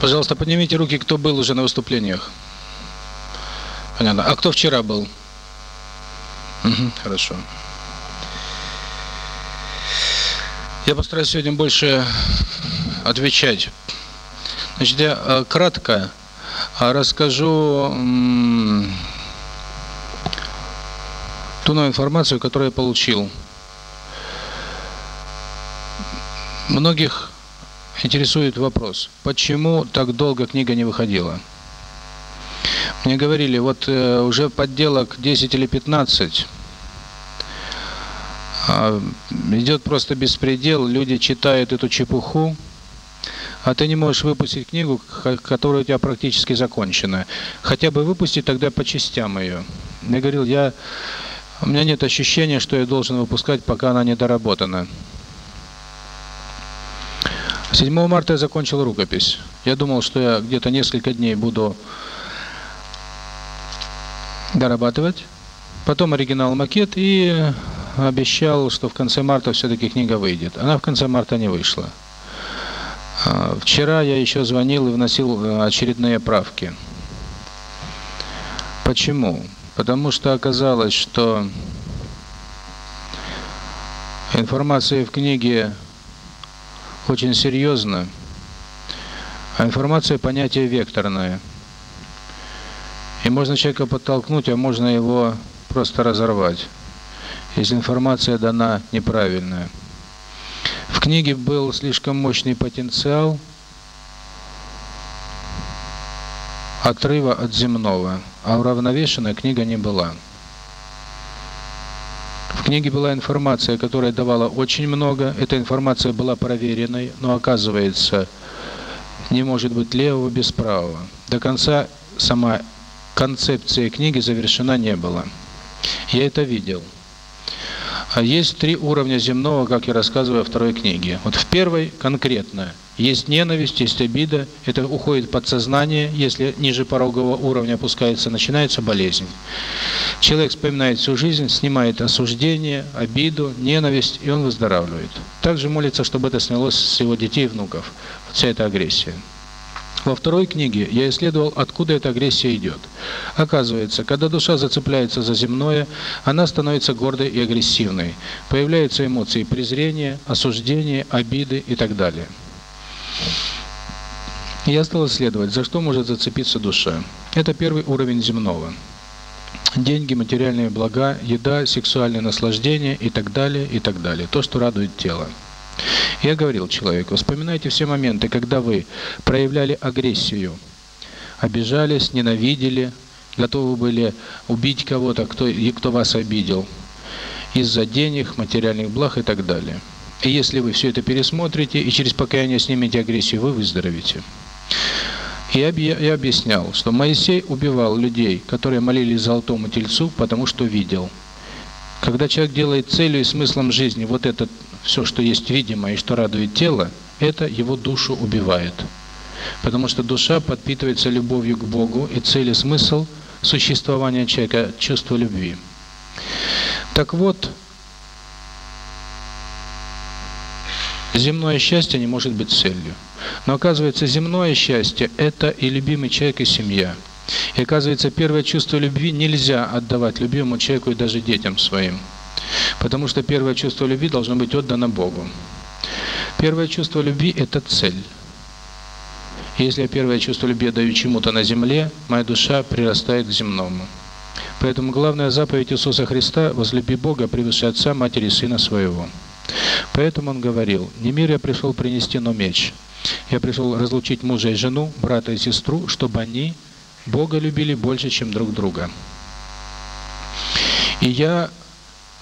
Пожалуйста, поднимите руки, кто был уже на выступлениях. Понятно. А кто вчера был? Угу, хорошо. Я постараюсь сегодня больше отвечать. Значит, я э, кратко э, расскажу ту новую информацию, которую я получил. Многих интересует вопрос, почему так долго книга не выходила? Мне говорили, вот э, уже подделок 10 или 15, э, идет просто беспредел, люди читают эту чепуху, а ты не можешь выпустить книгу, которая у тебя практически закончена. Хотя бы выпустить тогда по частям ее. Я говорил, я у меня нет ощущения, что я должен выпускать, пока она не доработана. 7 марта я закончил рукопись. Я думал, что я где-то несколько дней буду дорабатывать. Потом оригинал макет и обещал, что в конце марта все-таки книга выйдет. Она в конце марта не вышла. А, вчера я еще звонил и вносил э, очередные правки. Почему? Потому что оказалось, что информация в книге очень серьезно, а информация понятие векторное. И можно человека подтолкнуть, а можно его просто разорвать, если информация дана неправильная. В книге был слишком мощный потенциал отрыва от земного, а уравновешенная книга не была. В книге была информация, которая давала очень много. Эта информация была проверенной, но оказывается, не может быть левого без правого. До конца сама концепция книги завершена не была. Я это видел. А есть три уровня земного, как я рассказываю во второй книге. Вот в первой конкретно есть ненависть, есть обида, это уходит в подсознание, если ниже порогового уровня опускается, начинается болезнь. Человек вспоминает всю жизнь, снимает осуждение, обиду, ненависть, и он выздоравливает. Также молится, чтобы это снялось с его детей и внуков, вся эта агрессия. Во второй книге я исследовал, откуда эта агрессия идет. Оказывается, когда душа зацепляется за земное, она становится гордой и агрессивной. Появляются эмоции презрения, осуждения, обиды и так далее. Я стал исследовать, за что может зацепиться душа. Это первый уровень земного. Деньги, материальные блага, еда, сексуальное наслаждение и так далее, и так далее. То, что радует тело. Я говорил человеку, вспоминайте все моменты, когда вы проявляли агрессию, обижались, ненавидели, готовы были убить кого-то, кто, и кто вас обидел, из-за денег, материальных благ и так далее. И если вы все это пересмотрите и через покаяние снимете агрессию, вы выздоровеете. Я, я объяснял, что Моисей убивал людей, которые молились золотому тельцу, потому что видел. Когда человек делает целью и смыслом жизни вот этот все, что есть видимое и что радует тело, это его душу убивает. Потому что душа подпитывается любовью к Богу, и цель и смысл существования человека – чувство любви. Так вот, земное счастье не может быть целью. Но оказывается, земное счастье – это и любимый человек, и семья. И оказывается, первое чувство любви нельзя отдавать любимому человеку и даже детям своим. Потому что первое чувство любви должно быть отдано Богу. Первое чувство любви – это цель. Если я первое чувство любви даю чему-то на земле, моя душа прирастает к земному. Поэтому главная заповедь Иисуса Христа – возлюби Бога превыше Отца, Матери и Сына Своего. Поэтому Он говорил, «Не мир я пришел принести, но меч. Я пришел разлучить мужа и жену, брата и сестру, чтобы они Бога любили больше, чем друг друга». И я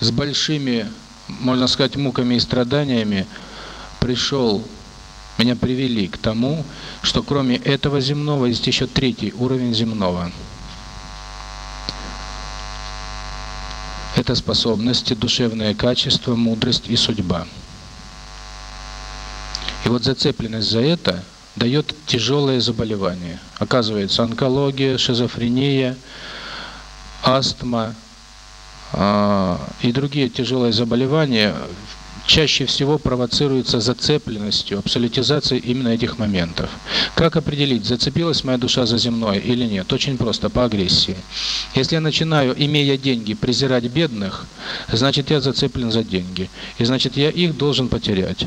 с большими, можно сказать, муками и страданиями пришел, меня привели к тому, что кроме этого земного есть еще третий уровень земного. Это способности, душевное качество, мудрость и судьба. И вот зацепленность за это дает тяжелое заболевание. Оказывается, онкология, шизофрения, астма, и другие тяжелые заболевания, чаще всего провоцируется зацепленностью, абсолютизацией именно этих моментов. Как определить, зацепилась моя душа за земное или нет? Очень просто, по агрессии. Если я начинаю, имея деньги, презирать бедных, значит я зацеплен за деньги. И значит я их должен потерять.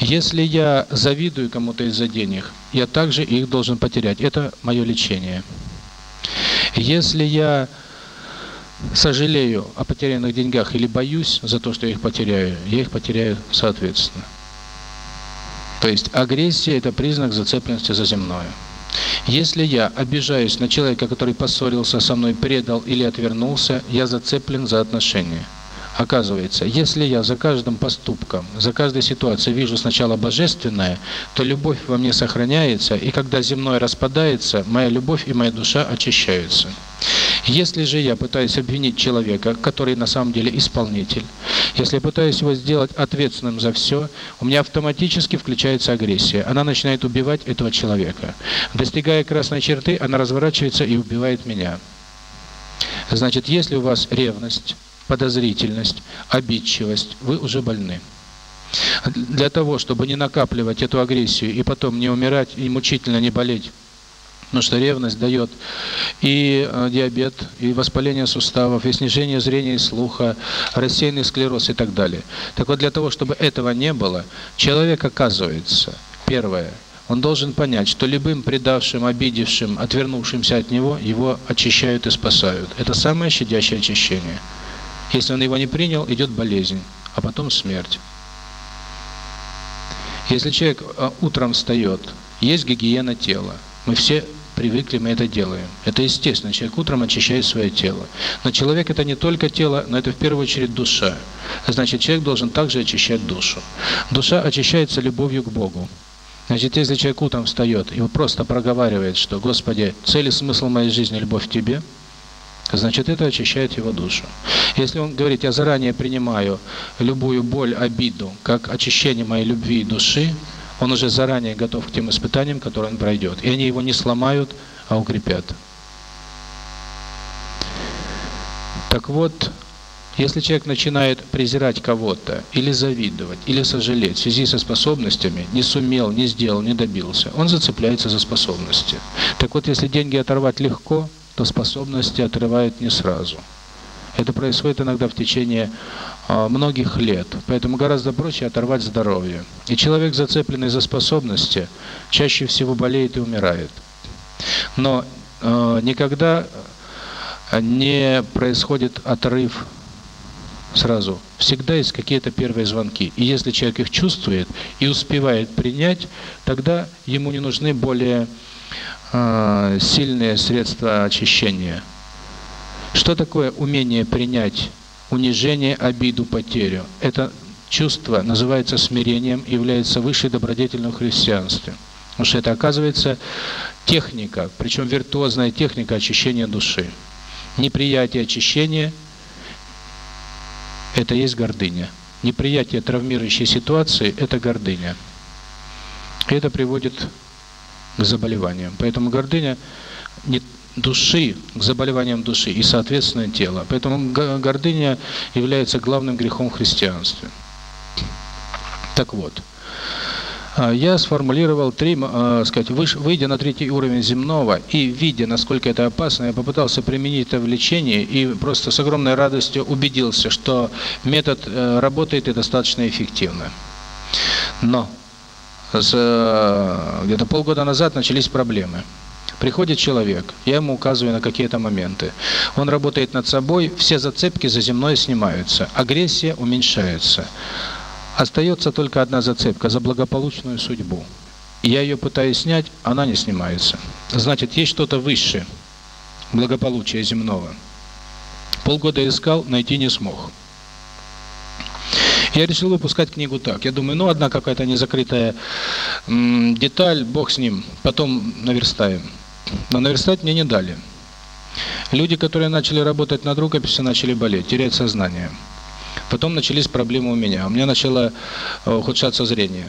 Если я завидую кому-то из-за денег, я также их должен потерять. Это мое лечение. Если я сожалею о потерянных деньгах или боюсь за то, что я их потеряю, я их потеряю соответственно. То есть агрессия – это признак зацепленности за земное. Если я обижаюсь на человека, который поссорился со мной, предал или отвернулся, я зацеплен за отношения. Оказывается, если я за каждым поступком, за каждой ситуацией вижу сначала божественное, то любовь во мне сохраняется, и когда земное распадается, моя любовь и моя душа очищаются. Если же я пытаюсь обвинить человека, который на самом деле исполнитель, если я пытаюсь его сделать ответственным за все, у меня автоматически включается агрессия. Она начинает убивать этого человека. Достигая красной черты, она разворачивается и убивает меня. Значит, если у вас ревность, подозрительность, обидчивость, вы уже больны. Для того, чтобы не накапливать эту агрессию и потом не умирать и мучительно не болеть, потому что ревность дает и э, диабет, и воспаление суставов, и снижение зрения и слуха, рассеянный склероз и так далее. Так вот, для того, чтобы этого не было, человек оказывается, первое, он должен понять, что любым предавшим, обидевшим, отвернувшимся от него, его очищают и спасают. Это самое щадящее очищение. Если он его не принял, идет болезнь, а потом смерть. Если человек э, утром встает, есть гигиена тела. Мы все привыкли, мы это делаем. Это естественно, человек утром очищает свое тело. Но человек это не только тело, но это в первую очередь душа. Значит, человек должен также очищать душу. Душа очищается любовью к Богу. Значит, если человек утром встает и просто проговаривает, что «Господи, цель и смысл моей жизни – любовь к Тебе», значит это очищает его душу. Если он говорит, я заранее принимаю любую боль, обиду, как очищение моей любви и души, он уже заранее готов к тем испытаниям, которые он пройдет. И они его не сломают, а укрепят. Так вот, если человек начинает презирать кого-то, или завидовать, или сожалеть в связи со способностями, не сумел, не сделал, не добился, он зацепляется за способности. Так вот, если деньги оторвать легко, то способности отрывают не сразу. Это происходит иногда в течение э, многих лет. Поэтому гораздо проще оторвать здоровье. И человек, зацепленный за способности, чаще всего болеет и умирает. Но э, никогда не происходит отрыв сразу. Всегда есть какие-то первые звонки. И если человек их чувствует и успевает принять, тогда ему не нужны более э, сильные средства очищения. Что такое умение принять унижение, обиду, потерю? Это чувство называется смирением, является высшей добродетельным христианством. Потому что это оказывается техника, причем виртуозная техника очищения души. Неприятие очищения – это есть гордыня. Неприятие травмирующей ситуации – это гордыня. Это приводит к заболеваниям. Поэтому гордыня не души, к заболеваниям души и, соответственно, тела. Поэтому гордыня является главным грехом в христианстве. Так вот, а, я сформулировал три, э, сказать, выйдя на третий уровень земного и видя, насколько это опасно, я попытался применить это в лечении и просто с огромной радостью убедился, что метод э, работает и достаточно эффективно. Но где-то полгода назад начались проблемы. Приходит человек, я ему указываю на какие-то моменты. Он работает над собой, все зацепки за земное снимаются, агрессия уменьшается. Остается только одна зацепка за благополучную судьбу. Я ее пытаюсь снять, она не снимается. Значит, есть что-то высшее благополучия земного. Полгода искал, найти не смог. Я решил выпускать книгу так. Я думаю, ну, одна какая-то незакрытая деталь, бог с ним, потом наверстаем. Но наверстать мне не дали. Люди, которые начали работать над рукописью, начали болеть, терять сознание. Потом начались проблемы у меня. У меня начало э, ухудшаться зрение.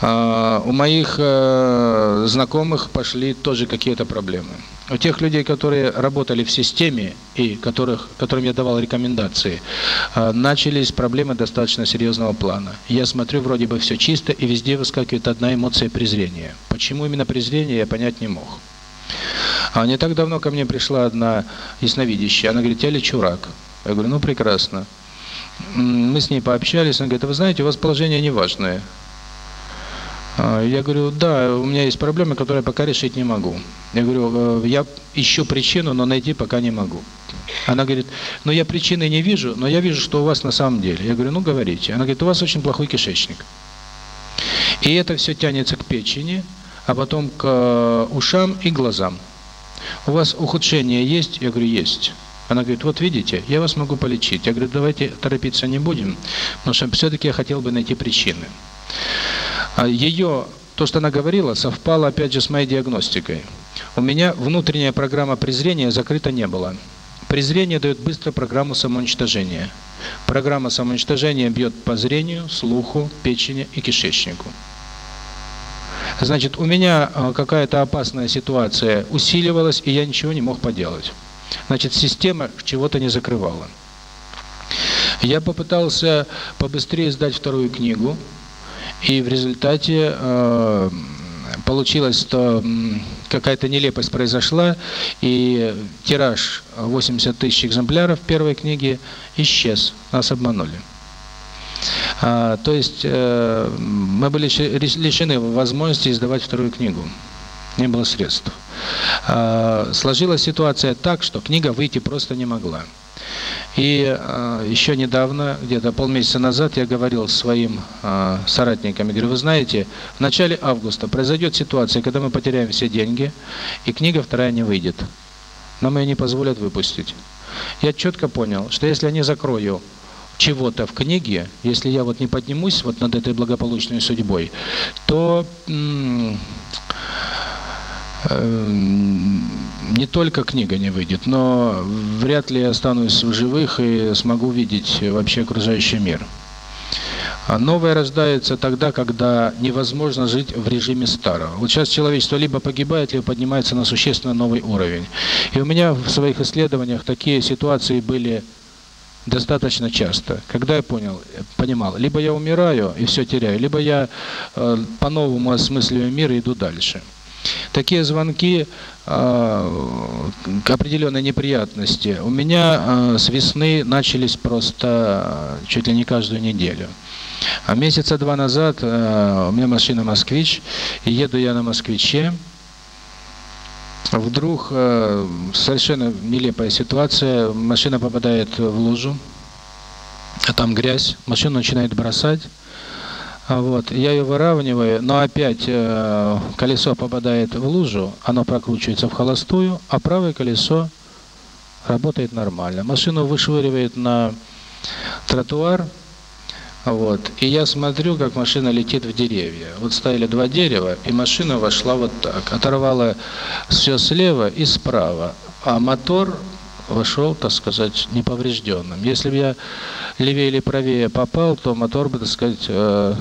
А, у моих э, знакомых пошли тоже какие-то проблемы. У тех людей, которые работали в системе и которых, которым я давал рекомендации, э, начались проблемы достаточно серьезного плана. Я смотрю, вроде бы все чисто, и везде выскакивает одна эмоция презрения. Почему именно презрение, я понять не мог. А не так давно ко мне пришла одна ясновидящая. Она говорит, я лечу рак. Я говорю, ну прекрасно. Мы с ней пообщались, она говорит, вы знаете, у вас положение неважное. А, я говорю, да, у меня есть проблемы, которые пока решить не могу. Я говорю, «Э, я ищу причину, но найти пока не могу. Она говорит, ну я причины не вижу, но я вижу, что у вас на самом деле. Я говорю, ну говорите. Она говорит, у вас очень плохой кишечник. И это все тянется к печени, а потом к э, ушам и глазам. У вас ухудшение есть? Я говорю, есть. Она говорит, вот видите, я вас могу полечить. Я говорю, давайте торопиться не будем, потому что все-таки я хотел бы найти причины. А ее, то, что она говорила, совпало опять же с моей диагностикой. У меня внутренняя программа презрения закрыта не была. Презрение дает быстро программу самоуничтожения. Программа самоуничтожения бьет по зрению, слуху, печени и кишечнику. Значит, у меня а, какая-то опасная ситуация усиливалась, и я ничего не мог поделать. Значит, система чего-то не закрывала. Я попытался побыстрее сдать вторую книгу, и в результате э, получилось, что какая-то нелепость произошла, и тираж 80 тысяч экземпляров первой книги исчез, нас обманули. А, то есть э, мы были лишены возможности издавать вторую книгу. Не было средств. А, сложилась ситуация так, что книга выйти просто не могла. И э, еще недавно, где-то полмесяца назад, я говорил своим э, соратникам, я говорю, вы знаете, в начале августа произойдет ситуация, когда мы потеряем все деньги, и книга вторая не выйдет. Нам ее не позволят выпустить. Я четко понял, что если я не закрою чего-то в книге, если я вот не поднимусь вот над этой благополучной судьбой, то не только книга не выйдет, но вряд ли я останусь в живых и смогу видеть вообще окружающий мир. А новое рождается тогда, когда невозможно жить в режиме старого. Вот сейчас человечество либо погибает, либо поднимается на существенно новый уровень. И у меня в своих исследованиях такие ситуации были достаточно часто. Когда я понял, понимал, либо я умираю и все теряю, либо я э, по-новому осмысливаю мир и иду дальше. Такие звонки э, к определенной неприятности. У меня э, с весны начались просто э, чуть ли не каждую неделю. А месяца два назад у меня машина «Москвич», и еду я на «Москвиче», Вдруг совершенно нелепая ситуация, машина попадает в лужу, а там грязь, машину начинает бросать, вот, я ее выравниваю, но опять э, колесо попадает в лужу, оно прокручивается в холостую, а правое колесо работает нормально. Машину вышвыривает на тротуар, вот. И я смотрю, как машина летит в деревья. Вот стояли два дерева, и машина вошла вот так. Оторвала все слева и справа. А мотор вошел, так сказать, неповрежденным. Если бы я левее или правее попал, то мотор бы, так сказать, э,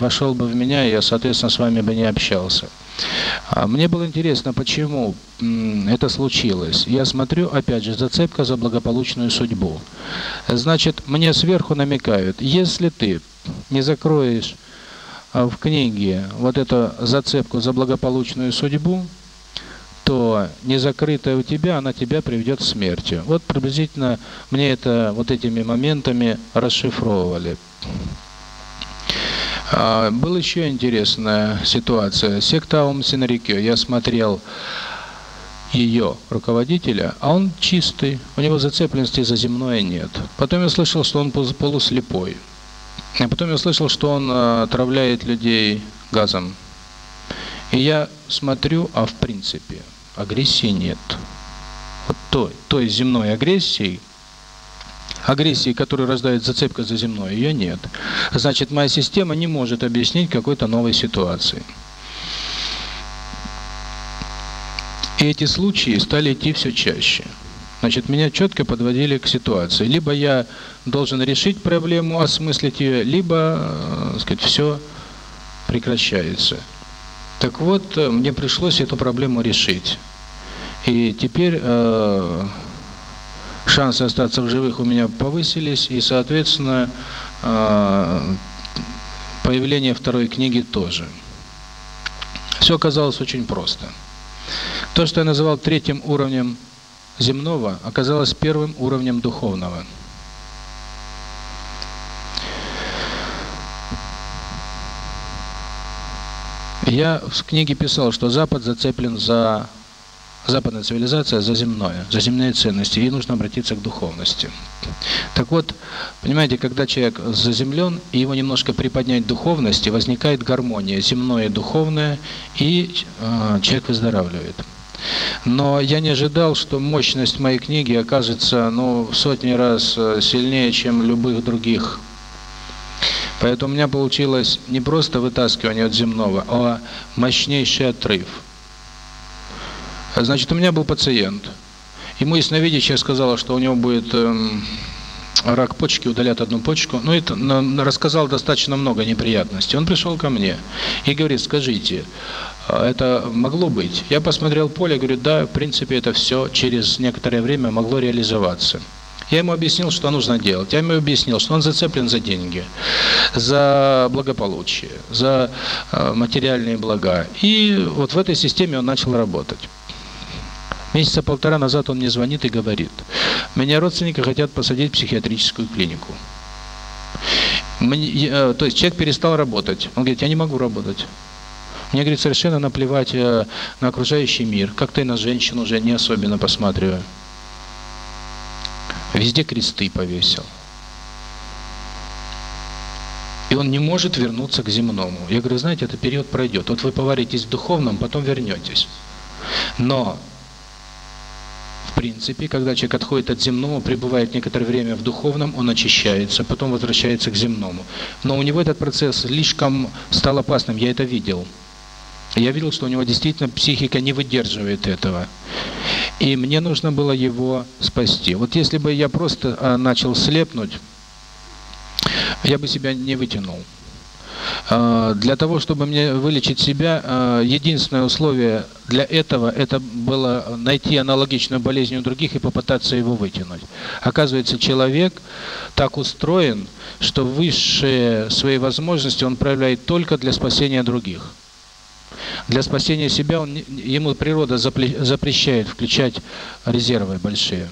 вошел бы в меня, и я, соответственно, с вами бы не общался. А мне было интересно, почему это случилось. Я смотрю, опять же, зацепка за благополучную судьбу. Значит, мне сверху намекают, если ты не закроешь а, в книге вот эту зацепку за благополучную судьбу, то незакрытая у тебя, она тебя приведет к смерти. Вот приблизительно мне это вот этими моментами расшифровывали. А, была еще интересная ситуация. Секта Аум Синарикё. Я смотрел ее руководителя, а он чистый, у него зацепленности за земное нет. Потом я слышал, что он полуслепой. А потом я слышал, что он а, отравляет людей газом. И я смотрю, а в принципе агрессии нет. Вот той, той земной агрессии, агрессии, которую рождает зацепка за земное, ее нет. Значит, моя система не может объяснить какой-то новой ситуации. И эти случаи стали идти все чаще. Значит, меня четко подводили к ситуации. Либо я должен решить проблему, осмыслить ее, либо, э, сказать, все прекращается. Так вот, э, мне пришлось эту проблему решить. И теперь э, шансы остаться в живых у меня повысились, и, соответственно, э, появление второй книги тоже. Все оказалось очень просто. То, что я называл третьим уровнем земного, оказалось первым уровнем духовного. Я в книге писал, что Запад зацеплен за западная цивилизация за земное, за земные ценности, и нужно обратиться к духовности. Так вот, понимаете, когда человек заземлен, и его немножко приподнять духовности, возникает гармония, земное и духовное, и э, человек выздоравливает. Но я не ожидал, что мощность моей книги окажется ну, в сотни раз э, сильнее, чем любых других. Поэтому у меня получилось не просто вытаскивание от земного, а мощнейший отрыв. Значит, у меня был пациент. Ему ясновидящая сказала, что у него будет эм, рак почки, удалят одну почку. Ну, это на, рассказал достаточно много неприятностей. Он пришел ко мне и говорит, скажите, а это могло быть? Я посмотрел поле, говорю, да, в принципе, это все через некоторое время могло реализоваться. Я ему объяснил, что нужно делать. Я ему объяснил, что он зацеплен за деньги, за благополучие, за э, материальные блага. И вот в этой системе он начал работать. Месяца полтора назад он мне звонит и говорит, меня родственники хотят посадить в психиатрическую клинику. Мне, э, то есть человек перестал работать. Он говорит, я не могу работать. Мне, говорит, совершенно наплевать э, на окружающий мир. Как-то и на женщин уже не особенно посматриваю. Везде кресты повесил. И он не может вернуться к земному. Я говорю, знаете, этот период пройдет. Вот вы поваритесь в духовном, потом вернетесь. Но принципе, когда человек отходит от земного, пребывает некоторое время в духовном, он очищается, потом возвращается к земному. Но у него этот процесс слишком стал опасным, я это видел. Я видел, что у него действительно психика не выдерживает этого. И мне нужно было его спасти. Вот если бы я просто а, начал слепнуть, я бы себя не вытянул. А, для того, чтобы мне вылечить себя, а, единственное условие для этого это было найти аналогичную болезнь у других и попытаться его вытянуть. Оказывается, человек так устроен, что высшие свои возможности он проявляет только для спасения других. Для спасения себя он ему природа запрещает включать резервы большие.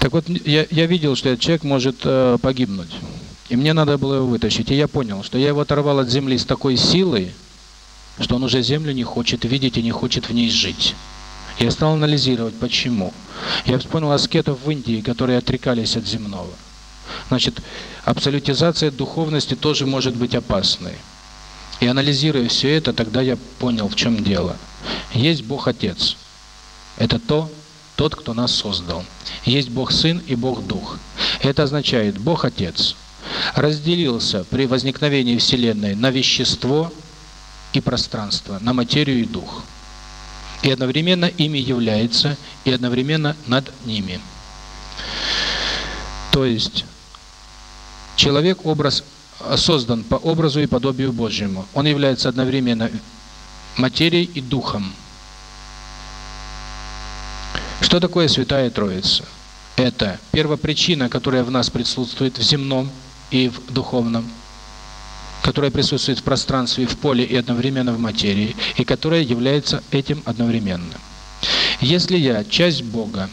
Так вот, я, я видел, что этот человек может э, погибнуть. И мне надо было его вытащить. И я понял, что я его оторвал от земли с такой силой, что он уже землю не хочет видеть и не хочет в ней жить. Я стал анализировать, почему. Я вспомнил аскетов в Индии, которые отрекались от земного. Значит, абсолютизация духовности тоже может быть опасной. И анализируя все это, тогда я понял, в чем дело. Есть Бог-Отец. Это то, тот, кто нас создал. Есть Бог-Сын и Бог-Дух. Это означает Бог-Отец разделился при возникновении Вселенной на вещество и пространство, на материю и дух. И одновременно ими является, и одновременно над ними. То есть, человек образ создан по образу и подобию Божьему. Он является одновременно материей и духом. Что такое Святая Троица? Это первопричина, которая в нас присутствует в земном и в духовном, которая присутствует в пространстве, в поле и одновременно в материи, и которая является этим одновременно. Если я часть Бога,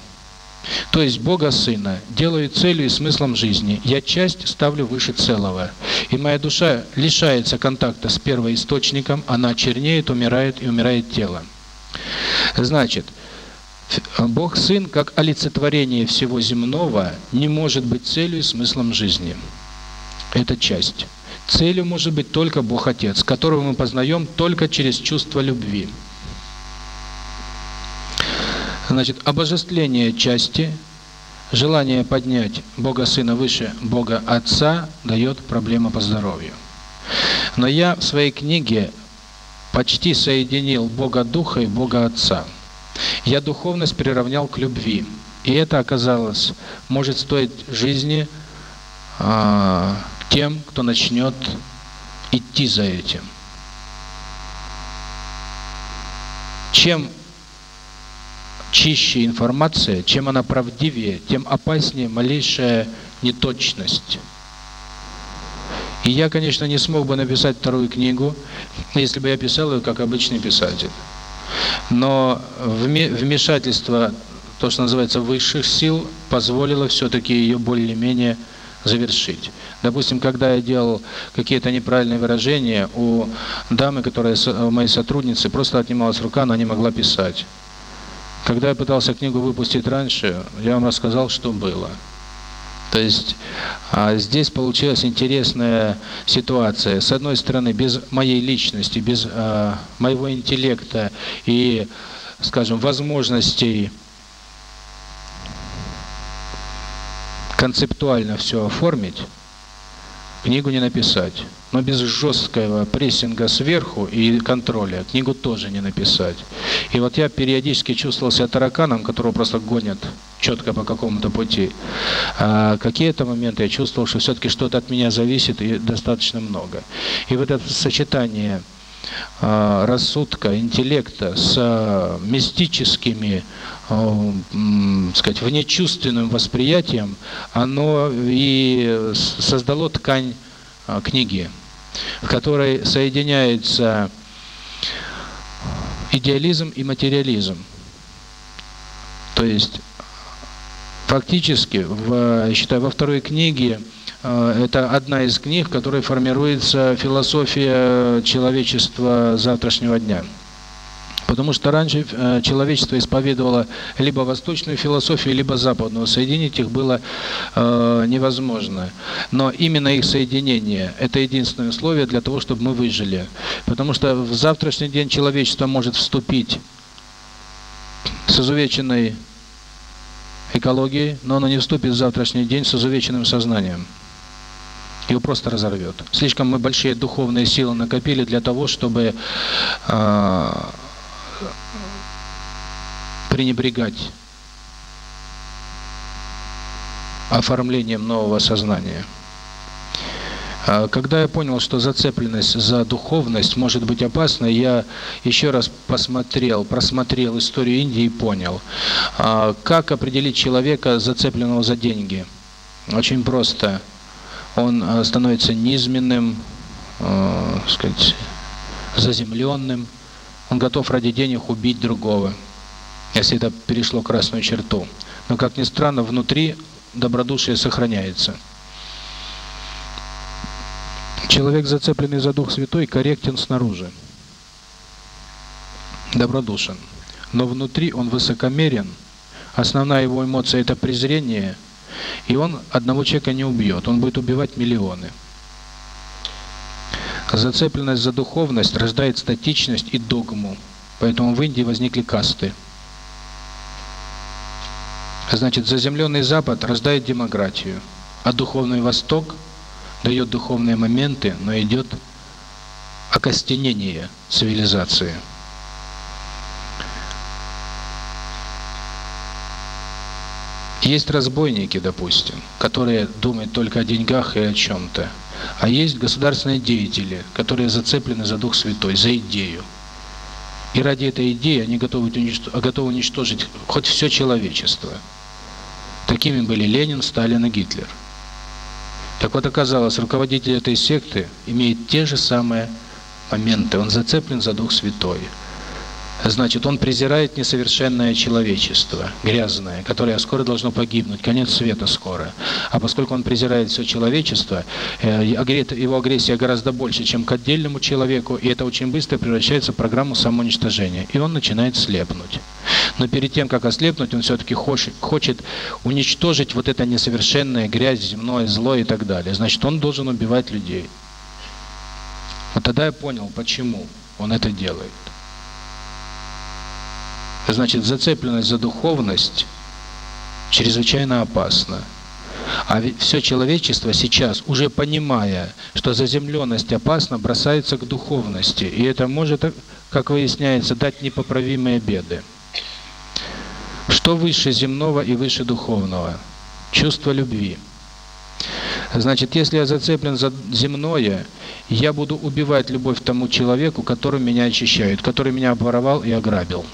то есть Бога Сына, делаю целью и смыслом жизни, я часть ставлю выше целого. И моя душа лишается контакта с первоисточником, она чернеет, умирает и умирает тело. Значит, Бог Сын, как олицетворение всего земного, не может быть целью и смыслом жизни. Это часть. Целью может быть только Бог Отец, которого мы познаем только через чувство любви. Значит, обожествление части, желание поднять Бога Сына выше Бога Отца дает проблему по здоровью. Но я в своей книге почти соединил Бога Духа и Бога Отца. Я духовность приравнял к любви. И это оказалось, может стоить жизни, а, тем, кто начнет идти за этим. Чем чище информация, чем она правдивее, тем опаснее малейшая неточность. И я, конечно, не смог бы написать вторую книгу, если бы я писал ее как обычный писатель. Но вмешательство, то, что называется, высших сил, позволило все-таки ее более-менее завершить. Допустим, когда я делал какие-то неправильные выражения, у дамы, которая у моей сотрудницы, просто отнималась рука, она не могла писать. Когда я пытался книгу выпустить раньше, я вам рассказал, что было. То есть а, здесь получилась интересная ситуация. С одной стороны, без моей личности, без а, моего интеллекта и, скажем, возможностей концептуально все оформить, книгу не написать. Но без жесткого прессинга сверху и контроля книгу тоже не написать. И вот я периодически чувствовал себя тараканом, которого просто гонят четко по какому-то пути. А какие-то моменты я чувствовал, что все-таки что-то от меня зависит и достаточно много. И вот это сочетание а, рассудка, интеллекта с а, мистическими, а, сказать, внечувственным восприятием, оно и создало ткань книги в которой соединяется идеализм и материализм. То есть фактически, в, считаю, во второй книге э, это одна из книг, в которой формируется философия человечества завтрашнего дня. Потому что раньше э, человечество исповедовало либо восточную философию, либо западную. Соединить их было э, невозможно. Но именно их соединение – это единственное условие для того, чтобы мы выжили. Потому что в завтрашний день человечество может вступить с изувеченной экологией, но оно не вступит в завтрашний день с изувеченным сознанием его просто разорвет. Слишком мы большие духовные силы накопили для того, чтобы э, пренебрегать оформлением нового сознания. А когда я понял, что зацепленность за духовность может быть опасной, я еще раз посмотрел, просмотрел историю Индии и понял, а, как определить человека, зацепленного за деньги. Очень просто. Он а, становится низменным, сказать, заземленным, он готов ради денег убить другого, если это перешло красную черту. Но, как ни странно, внутри добродушие сохраняется. Человек, зацепленный за Дух Святой, корректен снаружи, добродушен. Но внутри он высокомерен, основная его эмоция – это презрение, и он одного человека не убьет, он будет убивать миллионы. Зацепленность за духовность рождает статичность и догму. Поэтому в Индии возникли касты. Значит, заземленный Запад рождает демократию, а духовный Восток дает духовные моменты, но идет окостенение цивилизации. Есть разбойники, допустим, которые думают только о деньгах и о чем-то. А есть государственные деятели, которые зацеплены за Дух Святой, за идею. И ради этой идеи они готовы уничтожить, готовы уничтожить хоть все человечество. Такими были Ленин, Сталин и Гитлер. Так вот оказалось, руководитель этой секты имеет те же самые моменты. Он зацеплен за Дух Святой. Значит, он презирает несовершенное человечество, грязное, которое скоро должно погибнуть, конец света скоро. А поскольку он презирает все человечество, э, его агрессия гораздо больше, чем к отдельному человеку, и это очень быстро превращается в программу самоуничтожения. И он начинает слепнуть. Но перед тем, как ослепнуть, он все-таки хочет, хочет уничтожить вот это несовершенное, грязь, земное, зло и так далее. Значит, он должен убивать людей. Вот тогда я понял, почему он это делает. Значит, зацепленность за духовность чрезвычайно опасна. А все человечество сейчас, уже понимая, что заземленность опасна, бросается к духовности. И это может, как выясняется, дать непоправимые беды. Что выше земного и выше духовного? Чувство любви. Значит, если я зацеплен за земное, я буду убивать любовь тому человеку, который меня очищает, который меня обворовал и ограбил.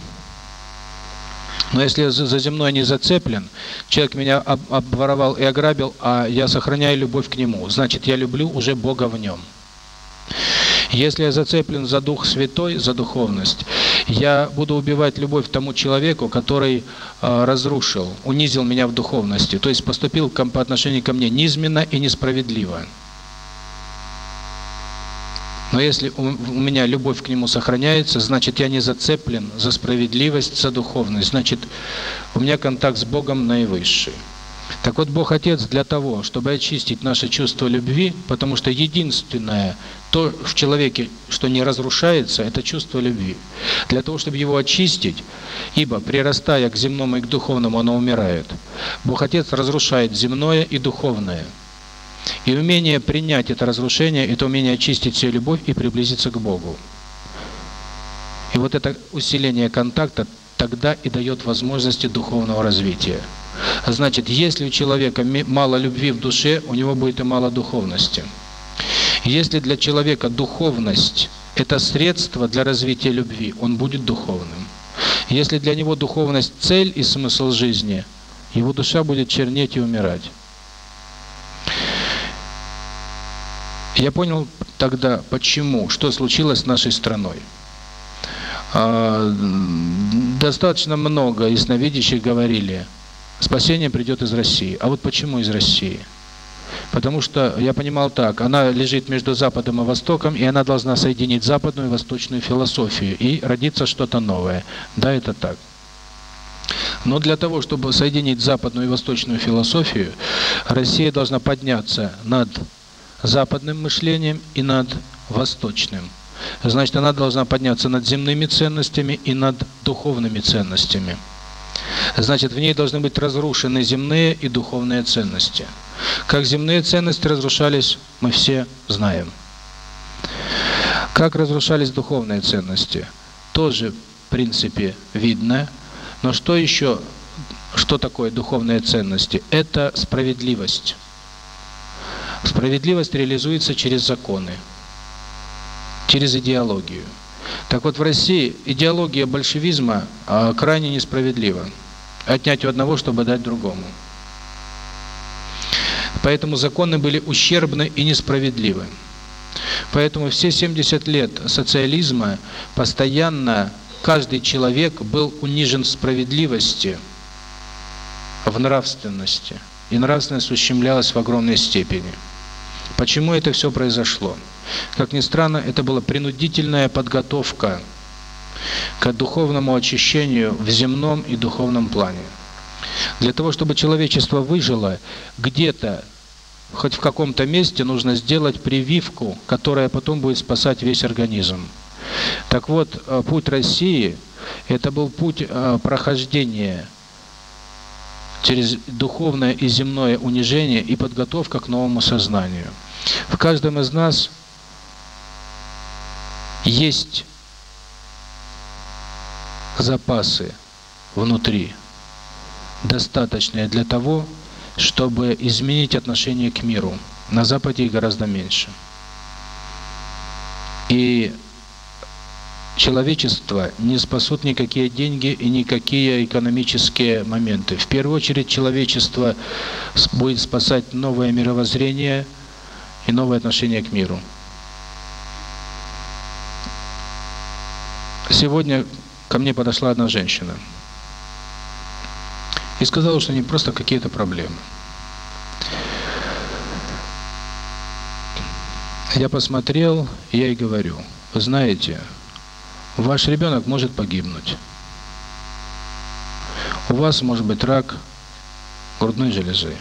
Но если я за земное не зацеплен, человек меня обворовал и ограбил, а я сохраняю любовь к нему, значит, я люблю уже Бога в нем. Если я зацеплен за Дух Святой, за духовность, я буду убивать любовь к тому человеку, который э, разрушил, унизил меня в духовности, то есть поступил по отношению ко мне низменно и несправедливо. Но если у, меня любовь к нему сохраняется, значит, я не зацеплен за справедливость, за духовность. Значит, у меня контакт с Богом наивысший. Так вот, Бог Отец для того, чтобы очистить наше чувство любви, потому что единственное, то в человеке, что не разрушается, это чувство любви. Для того, чтобы его очистить, ибо прирастая к земному и к духовному, оно умирает, Бог Отец разрушает земное и духовное. И умение принять это разрушение – это умение очистить всю любовь и приблизиться к Богу. И вот это усиление контакта тогда и дает возможности духовного развития. Значит, если у человека мало любви в душе, у него будет и мало духовности. Если для человека духовность – это средство для развития любви, он будет духовным. Если для него духовность – цель и смысл жизни, его душа будет чернеть и умирать. Я понял тогда, почему, что случилось с нашей страной. А, достаточно много ясновидящих говорили, спасение придет из России. А вот почему из России? Потому что я понимал так, она лежит между Западом и Востоком, и она должна соединить западную и восточную философию, и родиться что-то новое. Да, это так. Но для того, чтобы соединить западную и восточную философию, Россия должна подняться над западным мышлением и над восточным. Значит, она должна подняться над земными ценностями и над духовными ценностями. Значит, в ней должны быть разрушены земные и духовные ценности. Как земные ценности разрушались, мы все знаем. Как разрушались духовные ценности? Тоже, в принципе, видно. Но что еще, что такое духовные ценности? Это справедливость. Справедливость реализуется через законы, через идеологию. Так вот, в России идеология большевизма а, крайне несправедлива. Отнять у одного, чтобы дать другому. Поэтому законы были ущербны и несправедливы. Поэтому все 70 лет социализма постоянно каждый человек был унижен в справедливости, в нравственности. И нравственность ущемлялась в огромной степени. Почему это все произошло? Как ни странно, это была принудительная подготовка к духовному очищению в земном и духовном плане. Для того, чтобы человечество выжило, где-то, хоть в каком-то месте, нужно сделать прививку, которая потом будет спасать весь организм. Так вот, э, путь России – это был путь э, прохождения через духовное и земное унижение и подготовка к новому сознанию. В каждом из нас есть запасы внутри, достаточные для того, чтобы изменить отношение к миру. На Западе их гораздо меньше. И человечество не спасут никакие деньги и никакие экономические моменты. В первую очередь человечество будет спасать новое мировоззрение и новое отношение к миру. Сегодня ко мне подошла одна женщина и сказала, что у нее просто какие-то проблемы. Я посмотрел, и я ей говорю, знаете, ваш ребенок может погибнуть. У вас может быть рак грудной железы.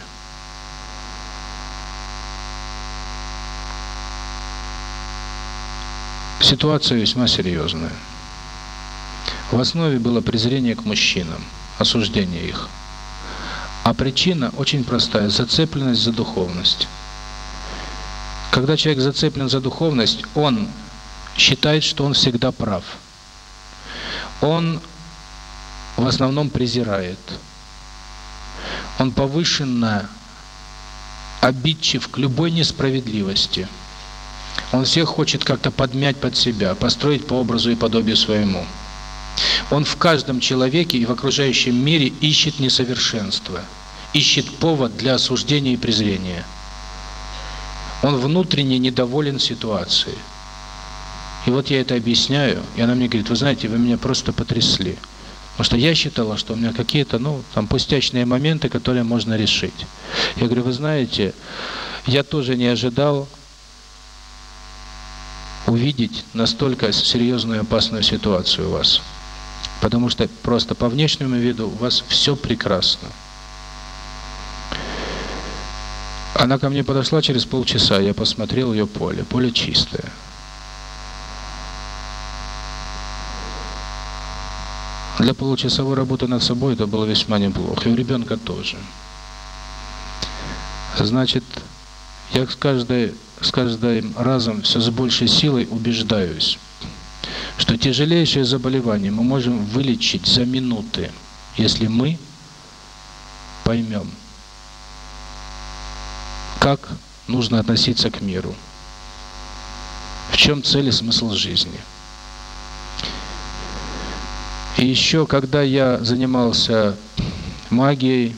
Ситуация весьма серьезная. В основе было презрение к мужчинам, осуждение их. А причина очень простая – зацепленность за духовность. Когда человек зацеплен за духовность, он считает, что он всегда прав. Он в основном презирает. Он повышенно обидчив к любой несправедливости. Он всех хочет как-то подмять под себя, построить по образу и подобию своему. Он в каждом человеке и в окружающем мире ищет несовершенство, ищет повод для осуждения и презрения. Он внутренне недоволен ситуацией. И вот я это объясняю, и она мне говорит, вы знаете, вы меня просто потрясли. Потому что я считала, что у меня какие-то, ну, там, пустячные моменты, которые можно решить. Я говорю, вы знаете, я тоже не ожидал увидеть настолько серьезную и опасную ситуацию у вас. Потому что просто по внешнему виду у вас все прекрасно. Она ко мне подошла через полчаса, я посмотрел ее поле. Поле чистое. Для получасовой работы над собой это было весьма неплохо. И у ребенка тоже. Значит, я с каждой с каждым разом все с большей силой убеждаюсь, что тяжелейшие заболевания мы можем вылечить за минуты, если мы поймем, как нужно относиться к миру, в чем цель и смысл жизни. И еще, когда я занимался магией,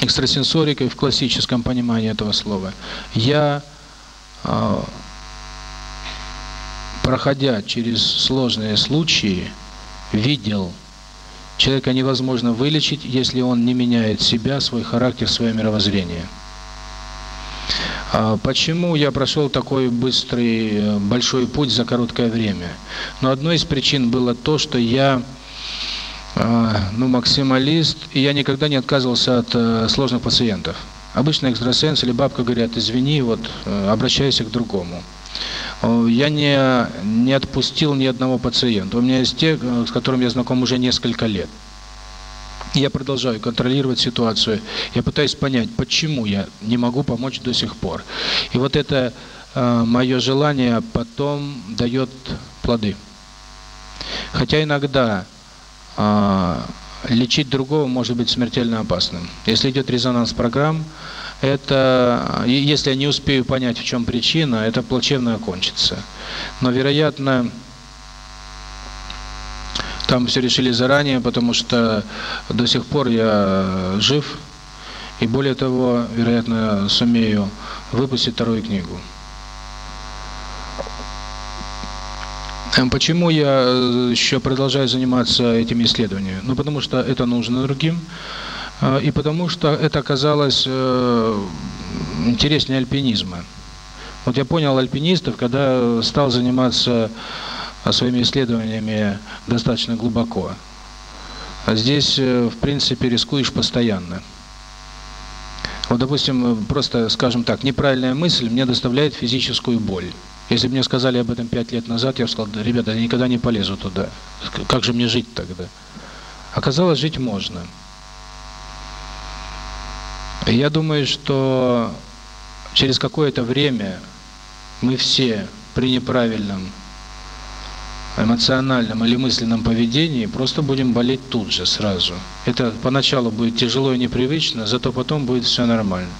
экстрасенсорикой в классическом понимании этого слова, я, э, проходя через сложные случаи, видел, человека невозможно вылечить, если он не меняет себя, свой характер, свое мировоззрение. А почему я прошел такой быстрый, э, большой путь за короткое время? Но одной из причин было то, что я а, ну, максималист, и я никогда не отказывался от э, сложных пациентов. Обычно экстрасенс или бабка говорят, извини, вот, э, обращайся к другому. Я не, не отпустил ни одного пациента. У меня есть те, э, с которыми я знаком уже несколько лет. Я продолжаю контролировать ситуацию. Я пытаюсь понять, почему я не могу помочь до сих пор. И вот это э, мое желание потом дает плоды. Хотя иногда а, лечить другого может быть смертельно опасным. Если идет резонанс программ, это, если я не успею понять, в чем причина, это плачевно окончится. Но, вероятно, там все решили заранее, потому что до сих пор я жив, и более того, вероятно, сумею выпустить вторую книгу. Эм, почему я э, еще продолжаю заниматься этими исследованиями? Ну, потому что это нужно другим, э, и потому что это оказалось э, интереснее альпинизма. Вот я понял альпинистов, когда стал заниматься своими исследованиями достаточно глубоко. А здесь, в принципе, рискуешь постоянно. Вот, допустим, просто, скажем так, неправильная мысль мне доставляет физическую боль. Если бы мне сказали об этом пять лет назад, я бы сказал, ребята, я никогда не полезу туда. Как же мне жить тогда? Оказалось, жить можно. Я думаю, что через какое-то время мы все при неправильном эмоциональном или мысленном поведении просто будем болеть тут же, сразу. Это поначалу будет тяжело и непривычно, зато потом будет все нормально.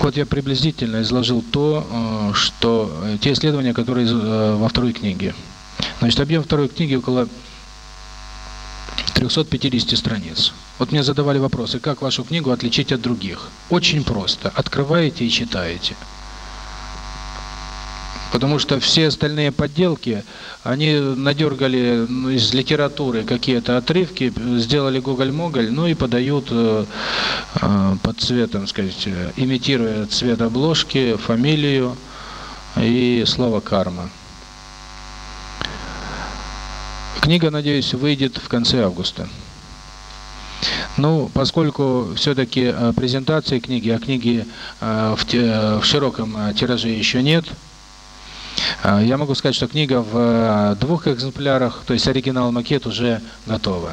Вот я приблизительно изложил то, э, что э, те исследования, которые э, во второй книге. Значит, объем второй книги около 350 страниц. Вот мне задавали вопросы, как вашу книгу отличить от других. Очень просто. Открываете и читаете. Потому что все остальные подделки, они надергали ну, из литературы какие-то отрывки, сделали гоголь-моголь, ну и подают э, э, под цветом, сказать, имитируя цвет обложки, фамилию и слово «карма». Книга, надеюсь, выйдет в конце августа. Ну, поскольку все-таки э, презентации книги, а книги э, в, в широком э, тираже еще нет – я могу сказать, что книга в э, двух экземплярах, то есть оригинал макет уже готова.